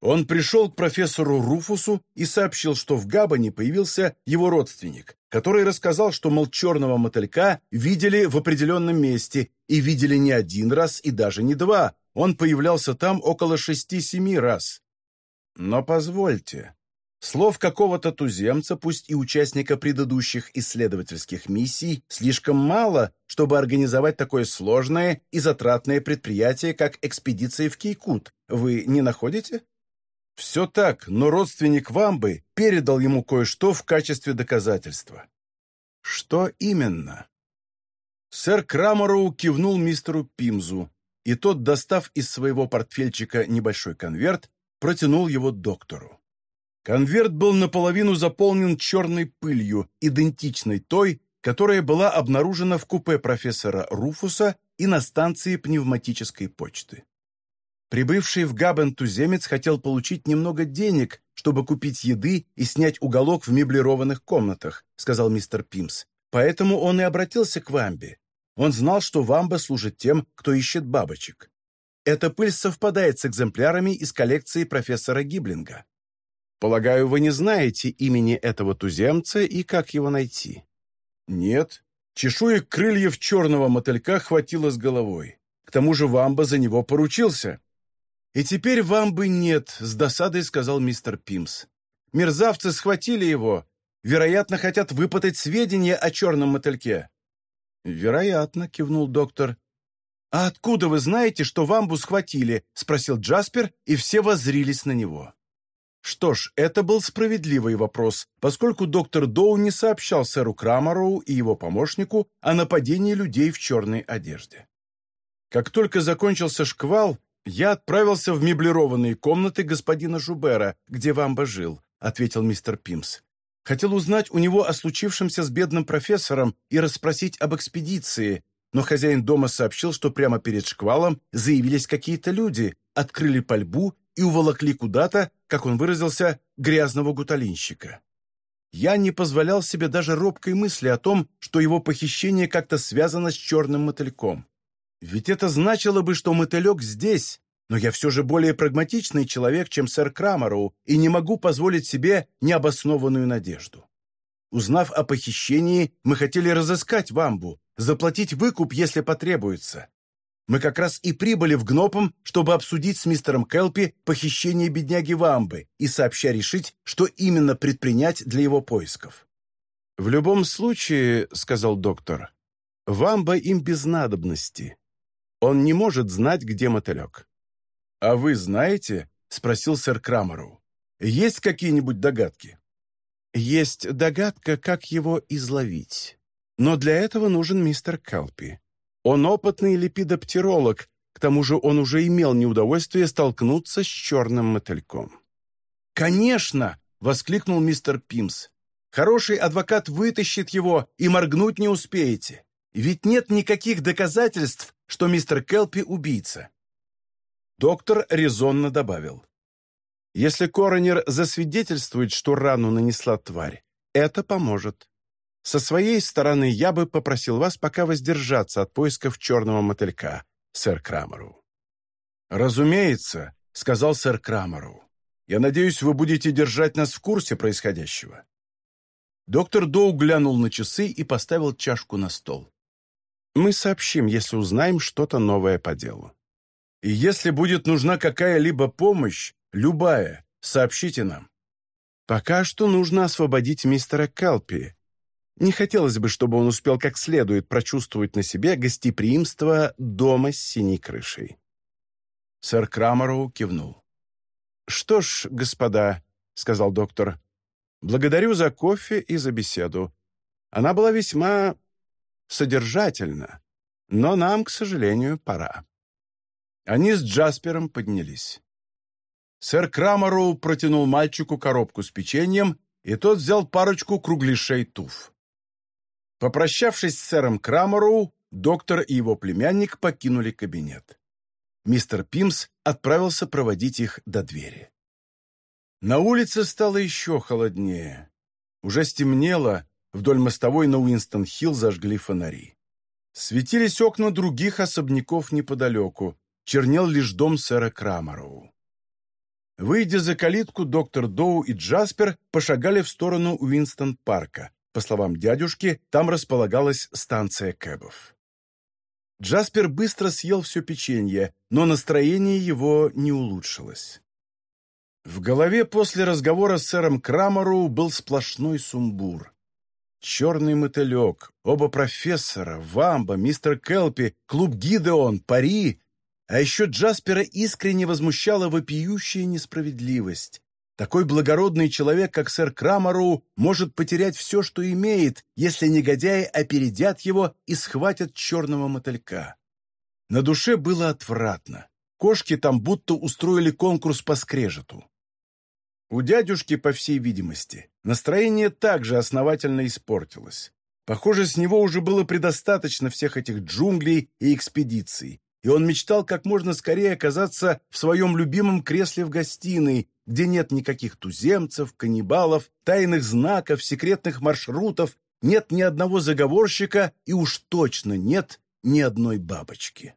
Он пришел к профессору Руфусу и сообщил, что в Габане появился его родственник, который рассказал, что, мол, черного мотылька видели в определенном месте, и видели не один раз, и даже не два. Он появлялся там около шести-семи раз. Но позвольте, слов какого-то туземца, пусть и участника предыдущих исследовательских миссий, слишком мало, чтобы организовать такое сложное и затратное предприятие, как экспедиция в Кейкут. Вы не находите? Все так, но родственник Вамбы передал ему кое-что в качестве доказательства. Что именно? Сэр Крамороу кивнул мистеру Пимзу, и тот, достав из своего портфельчика небольшой конверт, протянул его доктору. Конверт был наполовину заполнен черной пылью, идентичной той, которая была обнаружена в купе профессора Руфуса и на станции пневматической почты. Прибывший в Габен туземец хотел получить немного денег, чтобы купить еды и снять уголок в меблированных комнатах, сказал мистер Пимс. Поэтому он и обратился к Вамбе. Он знал, что Вамба служит тем, кто ищет бабочек. Эта пыль совпадает с экземплярами из коллекции профессора Гиблинга. Полагаю, вы не знаете имени этого туземца и как его найти? Нет. Чешуек крыльев черного мотылька хватило с головой. К тому же Вамба за него поручился. И теперь Вамбы нет, с досадой сказал мистер Пимс. Мерзавцы схватили его. Вероятно, хотят выпытать сведения о черном мотыльке. «Вероятно», — кивнул доктор. «А откуда вы знаете, что вамбу схватили?» — спросил Джаспер, и все воззрились на него. Что ж, это был справедливый вопрос, поскольку доктор Доу не сообщал сэру Крамароу и его помощнику о нападении людей в черной одежде. Как только закончился шквал, я отправился в меблированные комнаты господина Жубера, где Вамба жил, ответил мистер Пимс. Хотел узнать у него о случившемся с бедным профессором и расспросить об экспедиции, но хозяин дома сообщил, что прямо перед шквалом заявились какие-то люди, открыли пальбу и уволокли куда-то, как он выразился, грязного гуталинщика. Я не позволял себе даже робкой мысли о том, что его похищение как-то связано с черным мотыльком. Ведь это значило бы, что мотылек здесь, но я все же более прагматичный человек, чем сэр Крамероу, и не могу позволить себе необоснованную надежду. Узнав о похищении, мы хотели разыскать Вамбу, заплатить выкуп, если потребуется. Мы как раз и прибыли в Гнопом, чтобы обсудить с мистером Келпи похищение бедняги Вамбы и сообща решить, что именно предпринять для его поисков. «В любом случае, — сказал доктор, — Вамба им без надобности. Он не может знать, где мотылек». «А вы знаете?» — спросил сэр Крамеру. «Есть какие-нибудь догадки?» «Есть догадка, как его изловить. Но для этого нужен мистер Келпи. Он опытный лепидоптеролог, к тому же он уже имел неудовольствие столкнуться с черным мотыльком. «Конечно!» — воскликнул мистер Пимс. «Хороший адвокат вытащит его, и моргнуть не успеете. Ведь нет никаких доказательств, что мистер Келпи убийца». Доктор резонно добавил. «Если коронер засвидетельствует, что рану нанесла тварь, это поможет. Со своей стороны я бы попросил вас пока воздержаться от поисков черного мотылька, сэр Крамеру». «Разумеется», — сказал сэр Крамеру. «Я надеюсь, вы будете держать нас в курсе происходящего». Доктор Доу глянул на часы и поставил чашку на стол. «Мы сообщим, если узнаем что-то новое по делу. И если будет нужна какая-либо помощь, любая, сообщите нам. Пока что нужно освободить мистера Келпи, не хотелось бы, чтобы он успел как следует прочувствовать на себе гостеприимство дома с синей крышей. Сэр Крамероу кивнул. «Что ж, господа», — сказал доктор, — «благодарю за кофе и за беседу. Она была весьма содержательна, но нам, к сожалению, пора». Они с Джаспером поднялись. Сэр Крамероу протянул мальчику коробку с печеньем, и тот взял парочку кругляшей туф. Попрощавшись с сэром Крамероу, доктор и его племянник покинули кабинет. Мистер Пимс отправился проводить их до двери. На улице стало еще холоднее. Уже стемнело, вдоль мостовой на Уинстон-Хилл зажгли фонари. Светились окна других особняков неподалеку, чернел лишь дом сэра Крамероу. Выйдя за калитку, доктор Доу и Джаспер пошагали в сторону Уинстон-парка, по словам дядюшки, там располагалась станция кэбов. Джаспер быстро съел все печенье, но настроение его не улучшилось. В голове после разговора с сэром Крамеру был сплошной сумбур. Черный мотылек, оба профессора, Вамба, мистер Келпи, клуб Гидеон, Пари. А еще Джаспера искренне возмущала вопиющая несправедливость. Такой благородный человек, как сэр Крамару, может потерять все, что имеет, если негодяи опередят его и схватят черного мотылька. На душе было отвратно. Кошки там будто устроили конкурс по скрежету. У дядюшки, по всей видимости, настроение также основательно испортилось. Похоже, с него уже было предостаточно всех этих джунглей и экспедиций, и он мечтал как можно скорее оказаться в своем любимом кресле в гостиной, где нет никаких туземцев, каннибалов, тайных знаков, секретных маршрутов, нет ни одного заговорщика и уж точно нет ни одной бабочки.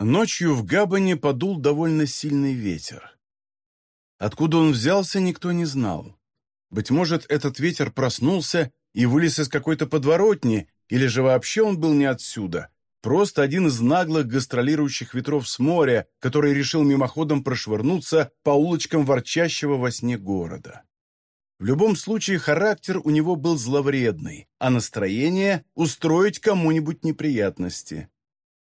Ночью в Габане подул довольно сильный ветер. Откуда он взялся, никто не знал. Быть может, этот ветер проснулся и вылез из какой-то подворотни, или же вообще он был не отсюда, Просто один из наглых гастролирующих ветров с моря, который решил мимоходом прошвырнуться по улочкам ворчащего во сне города. В любом случае характер у него был зловредный, а настроение — устроить кому-нибудь неприятности.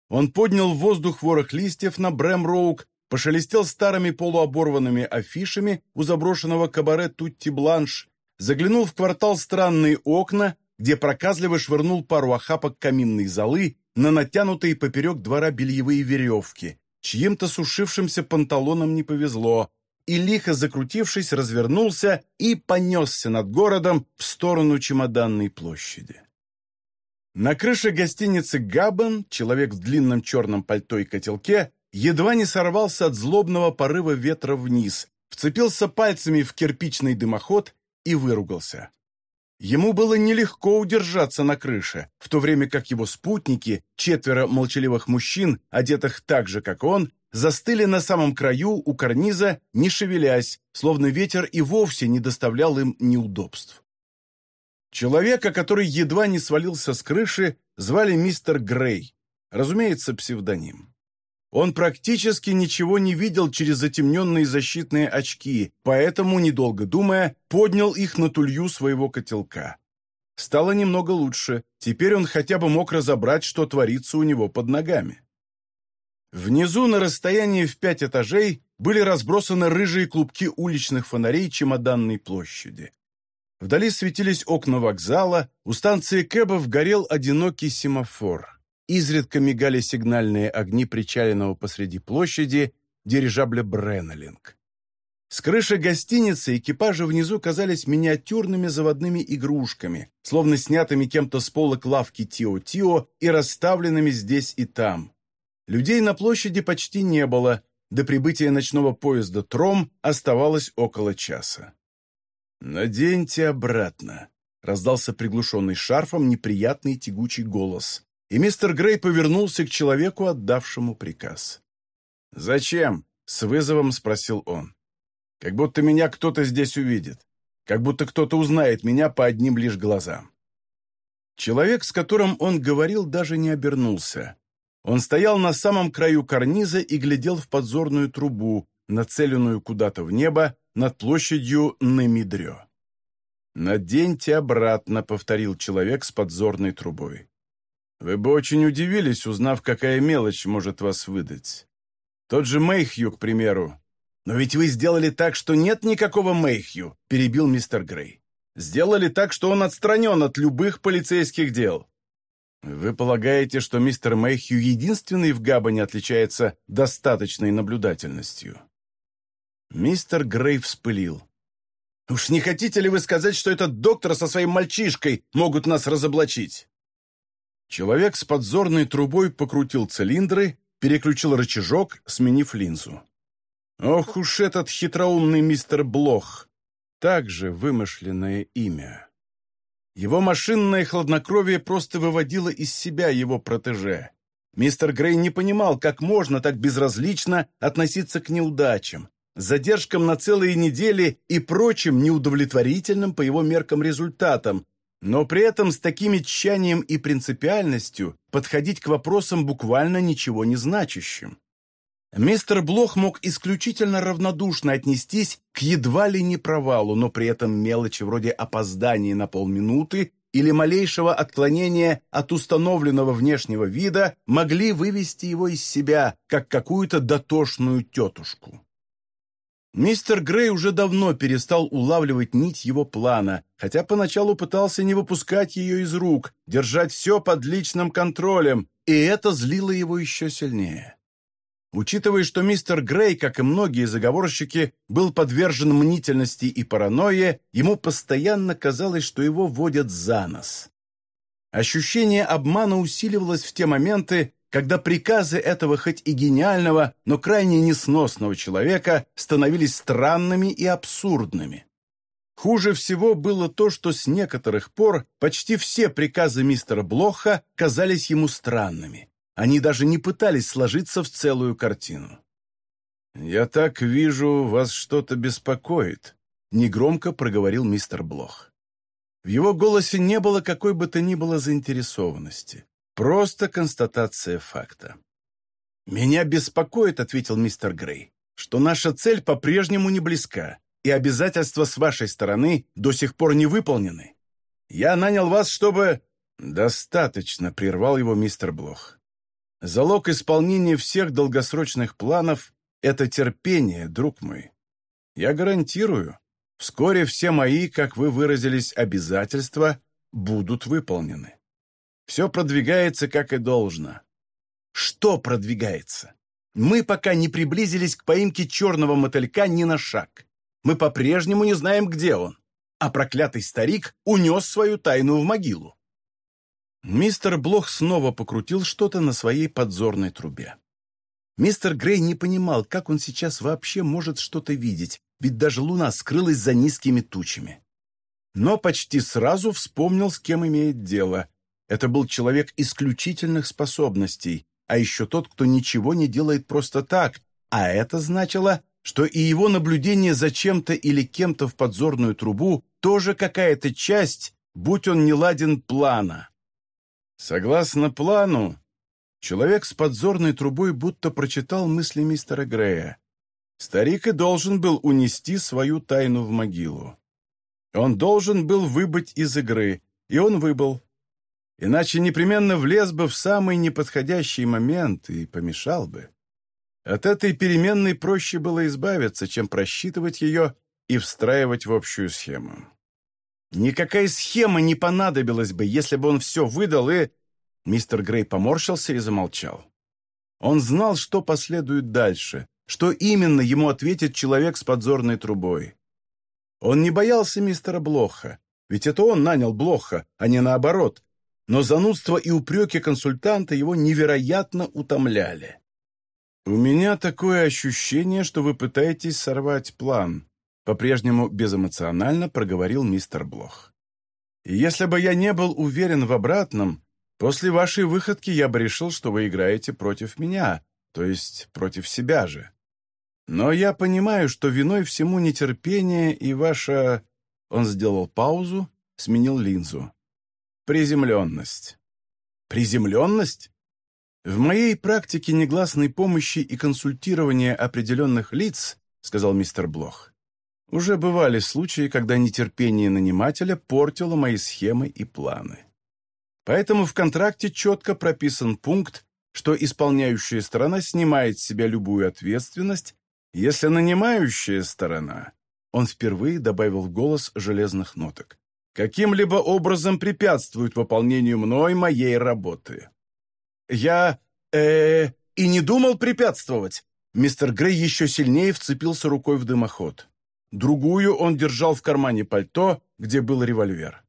Он поднял в воздух ворох листьев на Брэм-Роук, пошелестел старыми полуоборванными афишами у заброшенного кабаре Тутти-Бланш, заглянул в квартал «Странные окна», где проказливо швырнул пару охапок каминной золы на натянутые поперек двора бельевые веревки. Чьим-то сушившимся панталонам не повезло, и, лихо закрутившись, развернулся и понесся над городом в сторону чемоданной площади. На крыше гостиницы «Габбен» человек в длинном черном пальто и котелке едва не сорвался от злобного порыва ветра вниз, вцепился пальцами в кирпичный дымоход и выругался. Ему было нелегко удержаться на крыше, в то время как его спутники, четверо молчаливых мужчин, одетых так же, как он, застыли на самом краю у карниза, не шевелясь, словно ветер и вовсе не доставлял им неудобств. Человека, который едва не свалился с крыши, звали мистер Грей, разумеется, псевдоним. Он практически ничего не видел через затемненные защитные очки, поэтому, недолго думая, поднял их на тулью своего котелка. Стало немного лучше, теперь он хотя бы мог разобрать, что творится у него под ногами. Внизу, на расстоянии в пять этажей, были разбросаны рыжие клубки уличных фонарей чемоданной площади. Вдали светились окна вокзала, у станции Кэбов горел одинокий семафор. Изредка мигали сигнальные огни причаленного посреди площади дирижабля Бреннелинг. С крыши гостиницы экипажи внизу казались миниатюрными заводными игрушками, словно снятыми кем-то с полок лавки Тио-Тио и расставленными здесь и там. Людей на площади почти не было, до прибытия ночного поезда «Тром» оставалось около часа. «Наденьте обратно», — раздался приглушенный шарфом неприятный тягучий голос и мистер Грей повернулся к человеку, отдавшему приказ. «Зачем?» — с вызовом спросил он. «Как будто меня кто-то здесь увидит. Как будто кто-то узнает меня по одним лишь глазам». Человек, с которым он говорил, даже не обернулся. Он стоял на самом краю карниза и глядел в подзорную трубу, нацеленную куда-то в небо, над площадью Немидрё. «Наденьте обратно», — повторил человек с подзорной трубой. Вы бы очень удивились, узнав, какая мелочь может вас выдать. Тот же Мэйхью, к примеру. Но ведь вы сделали так, что нет никакого Мэйхью, перебил мистер Грей. Сделали так, что он отстранен от любых полицейских дел. Вы полагаете, что мистер Мэйхью единственный в Габане отличается достаточной наблюдательностью? Мистер Грей вспылил. «Уж не хотите ли вы сказать, что этот доктор со своим мальчишкой могут нас разоблачить?» Человек с подзорной трубой покрутил цилиндры, переключил рычажок, сменив линзу. Ох уж этот хитроумный мистер Блох! Также вымышленное имя. Его машинное хладнокровие просто выводило из себя его протеже. Мистер Грей не понимал, как можно так безразлично относиться к неудачам, задержкам на целые недели и прочим неудовлетворительным по его меркам результатам, но при этом с такими тщанием и принципиальностью подходить к вопросам буквально ничего не значащим. Мистер Блох мог исключительно равнодушно отнестись к едва ли не провалу, но при этом мелочи вроде опоздания на полминуты или малейшего отклонения от установленного внешнего вида могли вывести его из себя, как какую-то дотошную тетушку. Мистер Грей уже давно перестал улавливать нить его плана, хотя поначалу пытался не выпускать ее из рук, держать все под личным контролем, и это злило его еще сильнее. Учитывая, что мистер Грей, как и многие заговорщики, был подвержен мнительности и паранойе, ему постоянно казалось, что его водят за нос. Ощущение обмана усиливалось в те моменты, когда приказы этого хоть и гениального, но крайне несносного человека становились странными и абсурдными. Хуже всего было то, что с некоторых пор почти все приказы мистера Блоха казались ему странными. Они даже не пытались сложиться в целую картину. «Я так вижу, вас что-то беспокоит», — негромко проговорил мистер Блох. В его голосе не было какой бы то ни было заинтересованности. Просто констатация факта. «Меня беспокоит», — ответил мистер Грей, «что наша цель по-прежнему не близка, и обязательства с вашей стороны до сих пор не выполнены. Я нанял вас, чтобы...» «Достаточно», — прервал его мистер Блох. «Залог исполнения всех долгосрочных планов — это терпение, друг мой. Я гарантирую, вскоре все мои, как вы выразились, обязательства будут выполнены. Все продвигается, как и должно. Что продвигается? Мы пока не приблизились к поимке черного мотылька ни на шаг. Мы по-прежнему не знаем, где он. А проклятый старик унес свою тайну в могилу. Мистер Блох снова покрутил что-то на своей подзорной трубе. Мистер Грей не понимал, как он сейчас вообще может что-то видеть, ведь даже луна скрылась за низкими тучами. Но почти сразу вспомнил, с кем имеет дело. Это был человек исключительных способностей, а еще тот, кто ничего не делает просто так, а это значило, что и его наблюдение за чем-то или кем-то в подзорную трубу тоже какая-то часть, будь он не ладен, плана. Согласно плану, человек с подзорной трубой будто прочитал мысли мистера Грея. Старик и должен был унести свою тайну в могилу. Он должен был выбыть из игры, и он выбыл. Иначе непременно влез бы в самый неподходящий момент и помешал бы. От этой переменной проще было избавиться, чем просчитывать ее и встраивать в общую схему. Никакая схема не понадобилась бы, если бы он все выдал и... Мистер Грей поморщился и замолчал. Он знал, что последует дальше, что именно ему ответит человек с подзорной трубой. Он не боялся мистера Блоха, ведь это он нанял Блоха, а не наоборот, но занудство и упреки консультанта его невероятно утомляли. «У меня такое ощущение, что вы пытаетесь сорвать план», по-прежнему безэмоционально проговорил мистер Блох. «И если бы я не был уверен в обратном, после вашей выходки я бы решил, что вы играете против меня, то есть против себя же. Но я понимаю, что виной всему нетерпение и ваша...» Он сделал паузу, сменил линзу. «Приземленность». «Приземленность?» «В моей практике негласной помощи и консультирования определенных лиц, — сказал мистер Блох, — уже бывали случаи, когда нетерпение нанимателя портило мои схемы и планы. Поэтому в контракте четко прописан пункт, что исполняющая сторона снимает с себя любую ответственность, если нанимающая сторона, он впервые добавил в голос железных ноток, каким-либо образом препятствует выполнению мной моей работы. «Я... э и не думал препятствовать!» Мистер Грей еще сильнее вцепился рукой в дымоход. Другую он держал в кармане пальто, где был револьвер.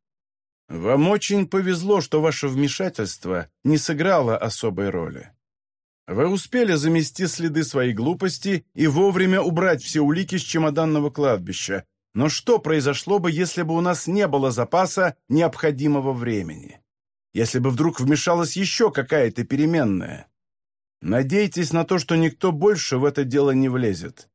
«Вам очень повезло, что ваше вмешательство не сыграло особой роли. Вы успели замести следы своей глупости и вовремя убрать все улики с чемоданного кладбища. Но что произошло бы, если бы у нас не было запаса необходимого времени? если бы вдруг вмешалась еще какая-то переменная. Надейтесь на то, что никто больше в это дело не влезет».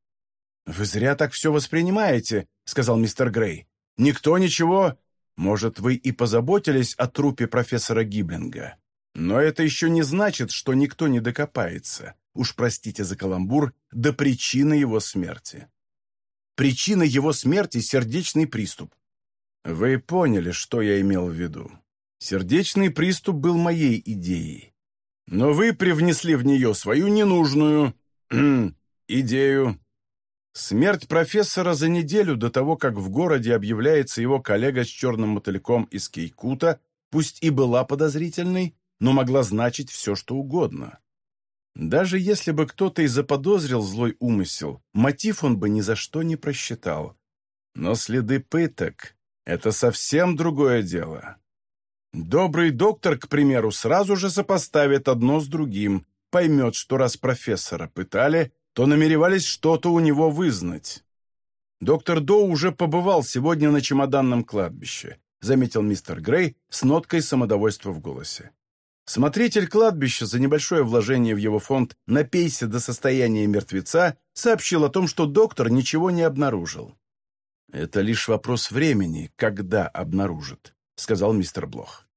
«Вы зря так все воспринимаете», — сказал мистер Грей. «Никто ничего...» «Может, вы и позаботились о трупе профессора Гиблинга. Но это еще не значит, что никто не докопается, уж простите за каламбур, до причины его смерти. Причина его смерти — сердечный приступ. Вы поняли, что я имел в виду. Сердечный приступ был моей идеей. Но вы привнесли в нее свою ненужную идею. Смерть профессора за неделю до того, как в городе объявляется его коллега с черным мотыльком из Кейкута, пусть и была подозрительной, но могла значить все, что угодно. Даже если бы кто-то и заподозрил злой умысел, мотив он бы ни за что не просчитал. Но следы пыток — это совсем другое дело. Добрый доктор, к примеру, сразу же сопоставит одно с другим, поймет, что раз профессора пытали, то намеревались что-то у него вызнать. Доктор Доу уже побывал сегодня на чемоданном кладбище, заметил мистер Грей с ноткой самодовольства в голосе. Смотритель кладбища за небольшое вложение в его фонд «Напейся до состояния мертвеца» сообщил о том, что доктор ничего не обнаружил. «Это лишь вопрос времени, когда обнаружит», — сказал мистер Блох.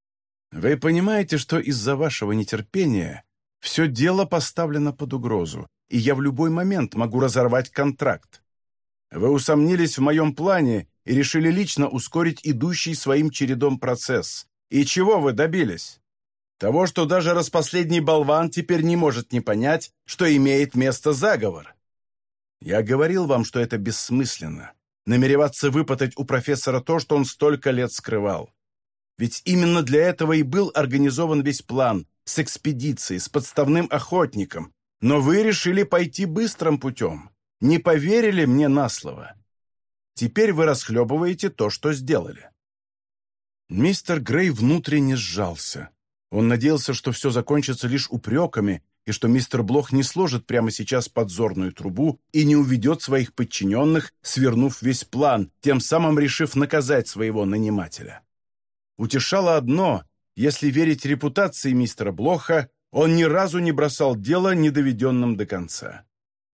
Вы понимаете, что из-за вашего нетерпения все дело поставлено под угрозу, и я в любой момент могу разорвать контракт. Вы усомнились в моем плане и решили лично ускорить идущий своим чередом процесс. И чего вы добились? Того, что даже распоследний болван теперь не может не понять, что имеет место заговор. Я говорил вам, что это бессмысленно. Намереваться выпытать у профессора то, что он столько лет скрывал. Ведь именно для этого и был организован весь план, с экспедицией, с подставным охотником. Но вы решили пойти быстрым путем. Не поверили мне на слово. Теперь вы расхлебываете то, что сделали». Мистер Грей внутренне сжался. Он надеялся, что все закончится лишь упреками, и что мистер Блох не сложит прямо сейчас подзорную трубу и не уведет своих подчиненных, свернув весь план, тем самым решив наказать своего нанимателя. Утешало одно, если верить репутации мистера Блоха, он ни разу не бросал дело недоведенным до конца.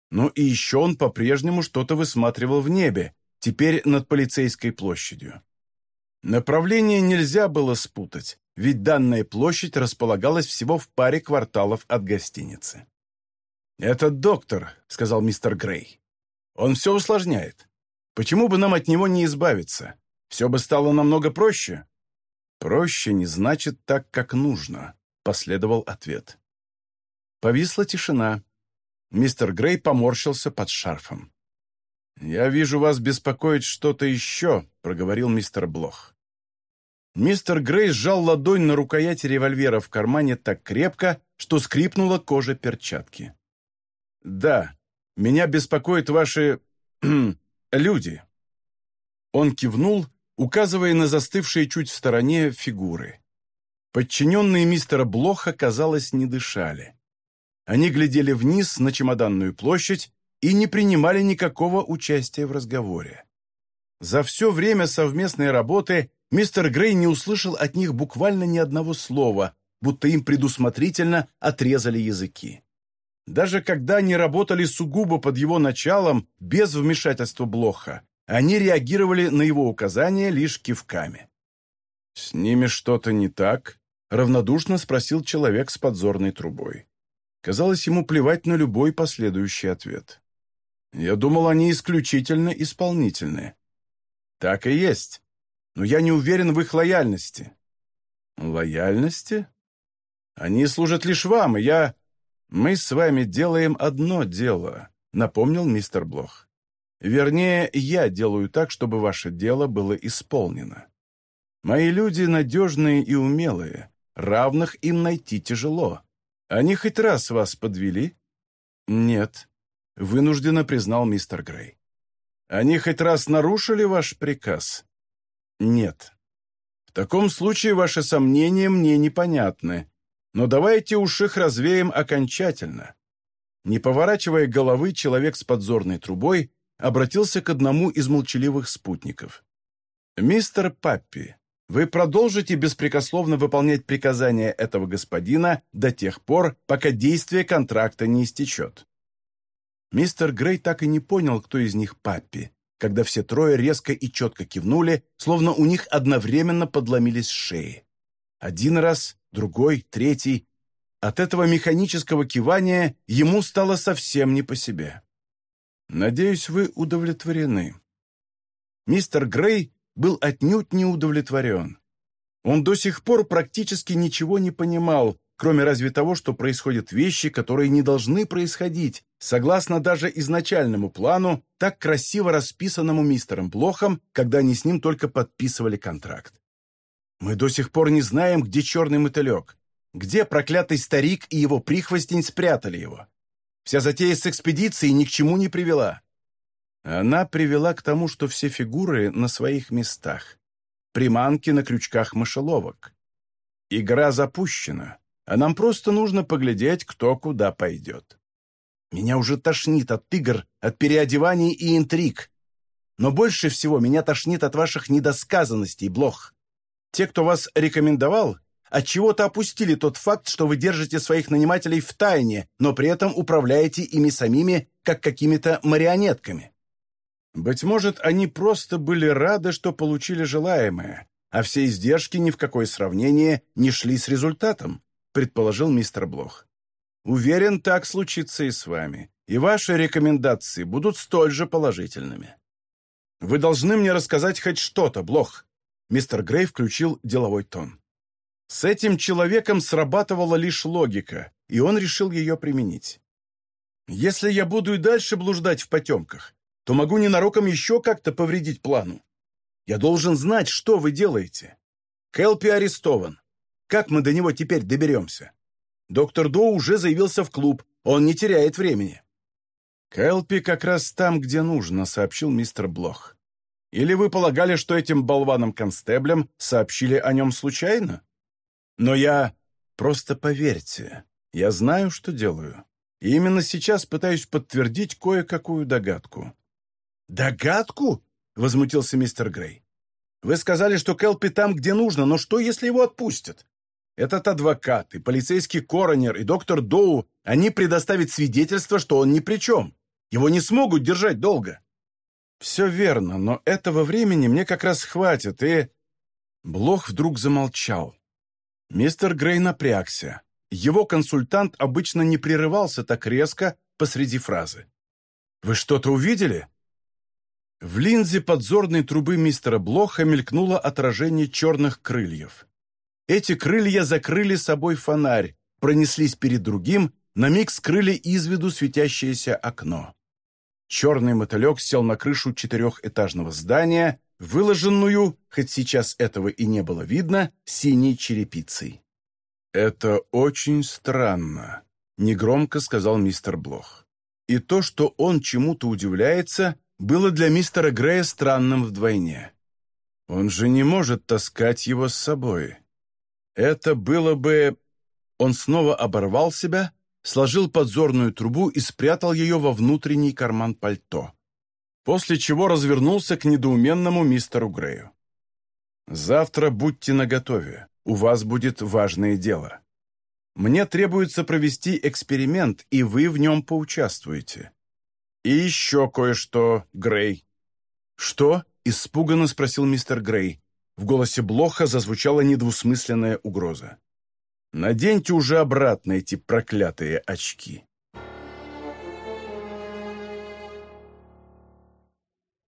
Ну и еще он по-прежнему что-то высматривал в небе, теперь над полицейской площадью. Направление нельзя было спутать, ведь данная площадь располагалась всего в паре кварталов от гостиницы. «Этот доктор», — сказал мистер Грей, — «он все усложняет. Почему бы нам от него не избавиться? Все бы стало намного проще». «Проще не значит так, как нужно», — последовал ответ. Повисла тишина. Мистер Грей поморщился под шарфом. «Я вижу, вас беспокоит что-то еще», — проговорил мистер Блох. Мистер Грей сжал ладонь на рукояти револьвера в кармане так крепко, что скрипнула кожа перчатки. «Да, меня беспокоят ваши... люди». Он кивнул, указывая на застывшие чуть в стороне фигуры. Подчиненные мистера Блоха, казалось, не дышали. Они глядели вниз на чемоданную площадь и не принимали никакого участия в разговоре. За все время совместной работы мистер Грей не услышал от них буквально ни одного слова, будто им предусмотрительно отрезали языки. Даже когда они работали сугубо под его началом, без вмешательства Блоха, они реагировали на его указания лишь кивками. «С ними что-то не так?» — равнодушно спросил человек с подзорной трубой. Казалось, ему плевать на любой последующий ответ. Я думал, они исключительно исполнительные. Так и есть. Но я не уверен в их лояльности. Лояльности? Они служат лишь вам, и я... Мы с вами делаем одно дело, напомнил мистер Блох. Вернее, я делаю так, чтобы ваше дело было исполнено. Мои люди надежные и умелые, равных им найти тяжело. Они хоть раз вас подвели? Нет, вынужденно признал мистер Грей. Они хоть раз нарушили ваш приказ? Нет. В таком случае ваши сомнения мне непонятны, но давайте уж их развеем окончательно. Не поворачивая головы, человек с подзорной трубой обратился к одному из молчаливых спутников. «Мистер Паппи, вы продолжите беспрекословно выполнять приказания этого господина до тех пор, пока действие контракта не истечет. Мистер Грей так и не понял, кто из них паппи, когда все трое резко и четко кивнули, словно у них одновременно подломились шеи. Один раз, другой, третий. От этого механического кивания ему стало совсем не по себе. «Надеюсь, вы удовлетворены». Мистер Грей был отнюдь не удовлетворен. Он до сих пор практически ничего не понимал, кроме разве того, что происходят вещи, которые не должны происходить, согласно даже изначальному плану, так красиво расписанному мистером Блохом, когда они с ним только подписывали контракт. Мы до сих пор не знаем, где черный мотылек, где проклятый старик и его прихвостень спрятали его. Вся затея с экспедицией ни к чему не привела. Она привела к тому, что все фигуры на своих местах. Приманки на крючках мышеловок. Игра запущена а нам просто нужно поглядеть, кто куда пойдет. Меня уже тошнит от игр, от переодеваний и интриг. Но больше всего меня тошнит от ваших недосказанностей, Блох. Те, кто вас рекомендовал, от чего то опустили тот факт, что вы держите своих нанимателей в тайне, но при этом управляете ими самими, как какими-то марионетками. Быть может, они просто были рады, что получили желаемое, а все издержки ни в какое сравнение не шли с результатом предположил мистер Блох. «Уверен, так случится и с вами, и ваши рекомендации будут столь же положительными. Вы должны мне рассказать хоть что-то, Блох». Мистер Грей включил деловой тон. С этим человеком срабатывала лишь логика, и он решил ее применить. «Если я буду и дальше блуждать в потемках, то могу ненароком еще как-то повредить плану. Я должен знать, что вы делаете. Келпи арестован. Как мы до него теперь доберемся? Доктор Доу уже заявился в клуб. Он не теряет времени». «Кэлпи как раз там, где нужно», — сообщил мистер Блох. «Или вы полагали, что этим болванам-констеблям сообщили о нем случайно? Но я... Просто поверьте, Я знаю, что делаю. И именно сейчас пытаюсь подтвердить кое-какую догадку». «Догадку?» — возмутился мистер Грей. «Вы сказали, что Келпи там, где нужно, но что, если его отпустят? Этот адвокат, и полицейский коронер, и доктор Доу, они предоставят свидетельство, что он ни при чем. Его не смогут держать долго». «Все верно, но этого времени мне как раз хватит, и...» Блох вдруг замолчал. Мистер Грей напрягся. Его консультант обычно не прерывался так резко посреди фразы. «Вы что-то увидели?» В линзе подзорной трубы мистера Блоха мелькнуло отражение черных крыльев. Эти крылья закрыли собой фонарь, пронеслись перед другим, на миг скрыли из виду светящееся окно. Черный мотылек сел на крышу четырехэтажного здания, выложенную, хоть сейчас этого и не было видно, синей черепицей. «Это очень странно», — негромко сказал мистер Блох. И то, что он чему-то удивляется, было для мистера Грея странным вдвойне. Он же не может таскать его с собой. Это было бы... Он снова оборвал себя, сложил подзорную трубу и спрятал ее во внутренний карман пальто. После чего развернулся к недоуменному мистеру Грею. «Завтра будьте наготове. У вас будет важное дело. Мне требуется провести эксперимент, и вы в нем поучаствуете. И еще кое-что, Грей». «Что?» — испуганно спросил мистер Грей. В голосе Блоха зазвучала недвусмысленная угроза. «Наденьте уже обратно эти проклятые очки».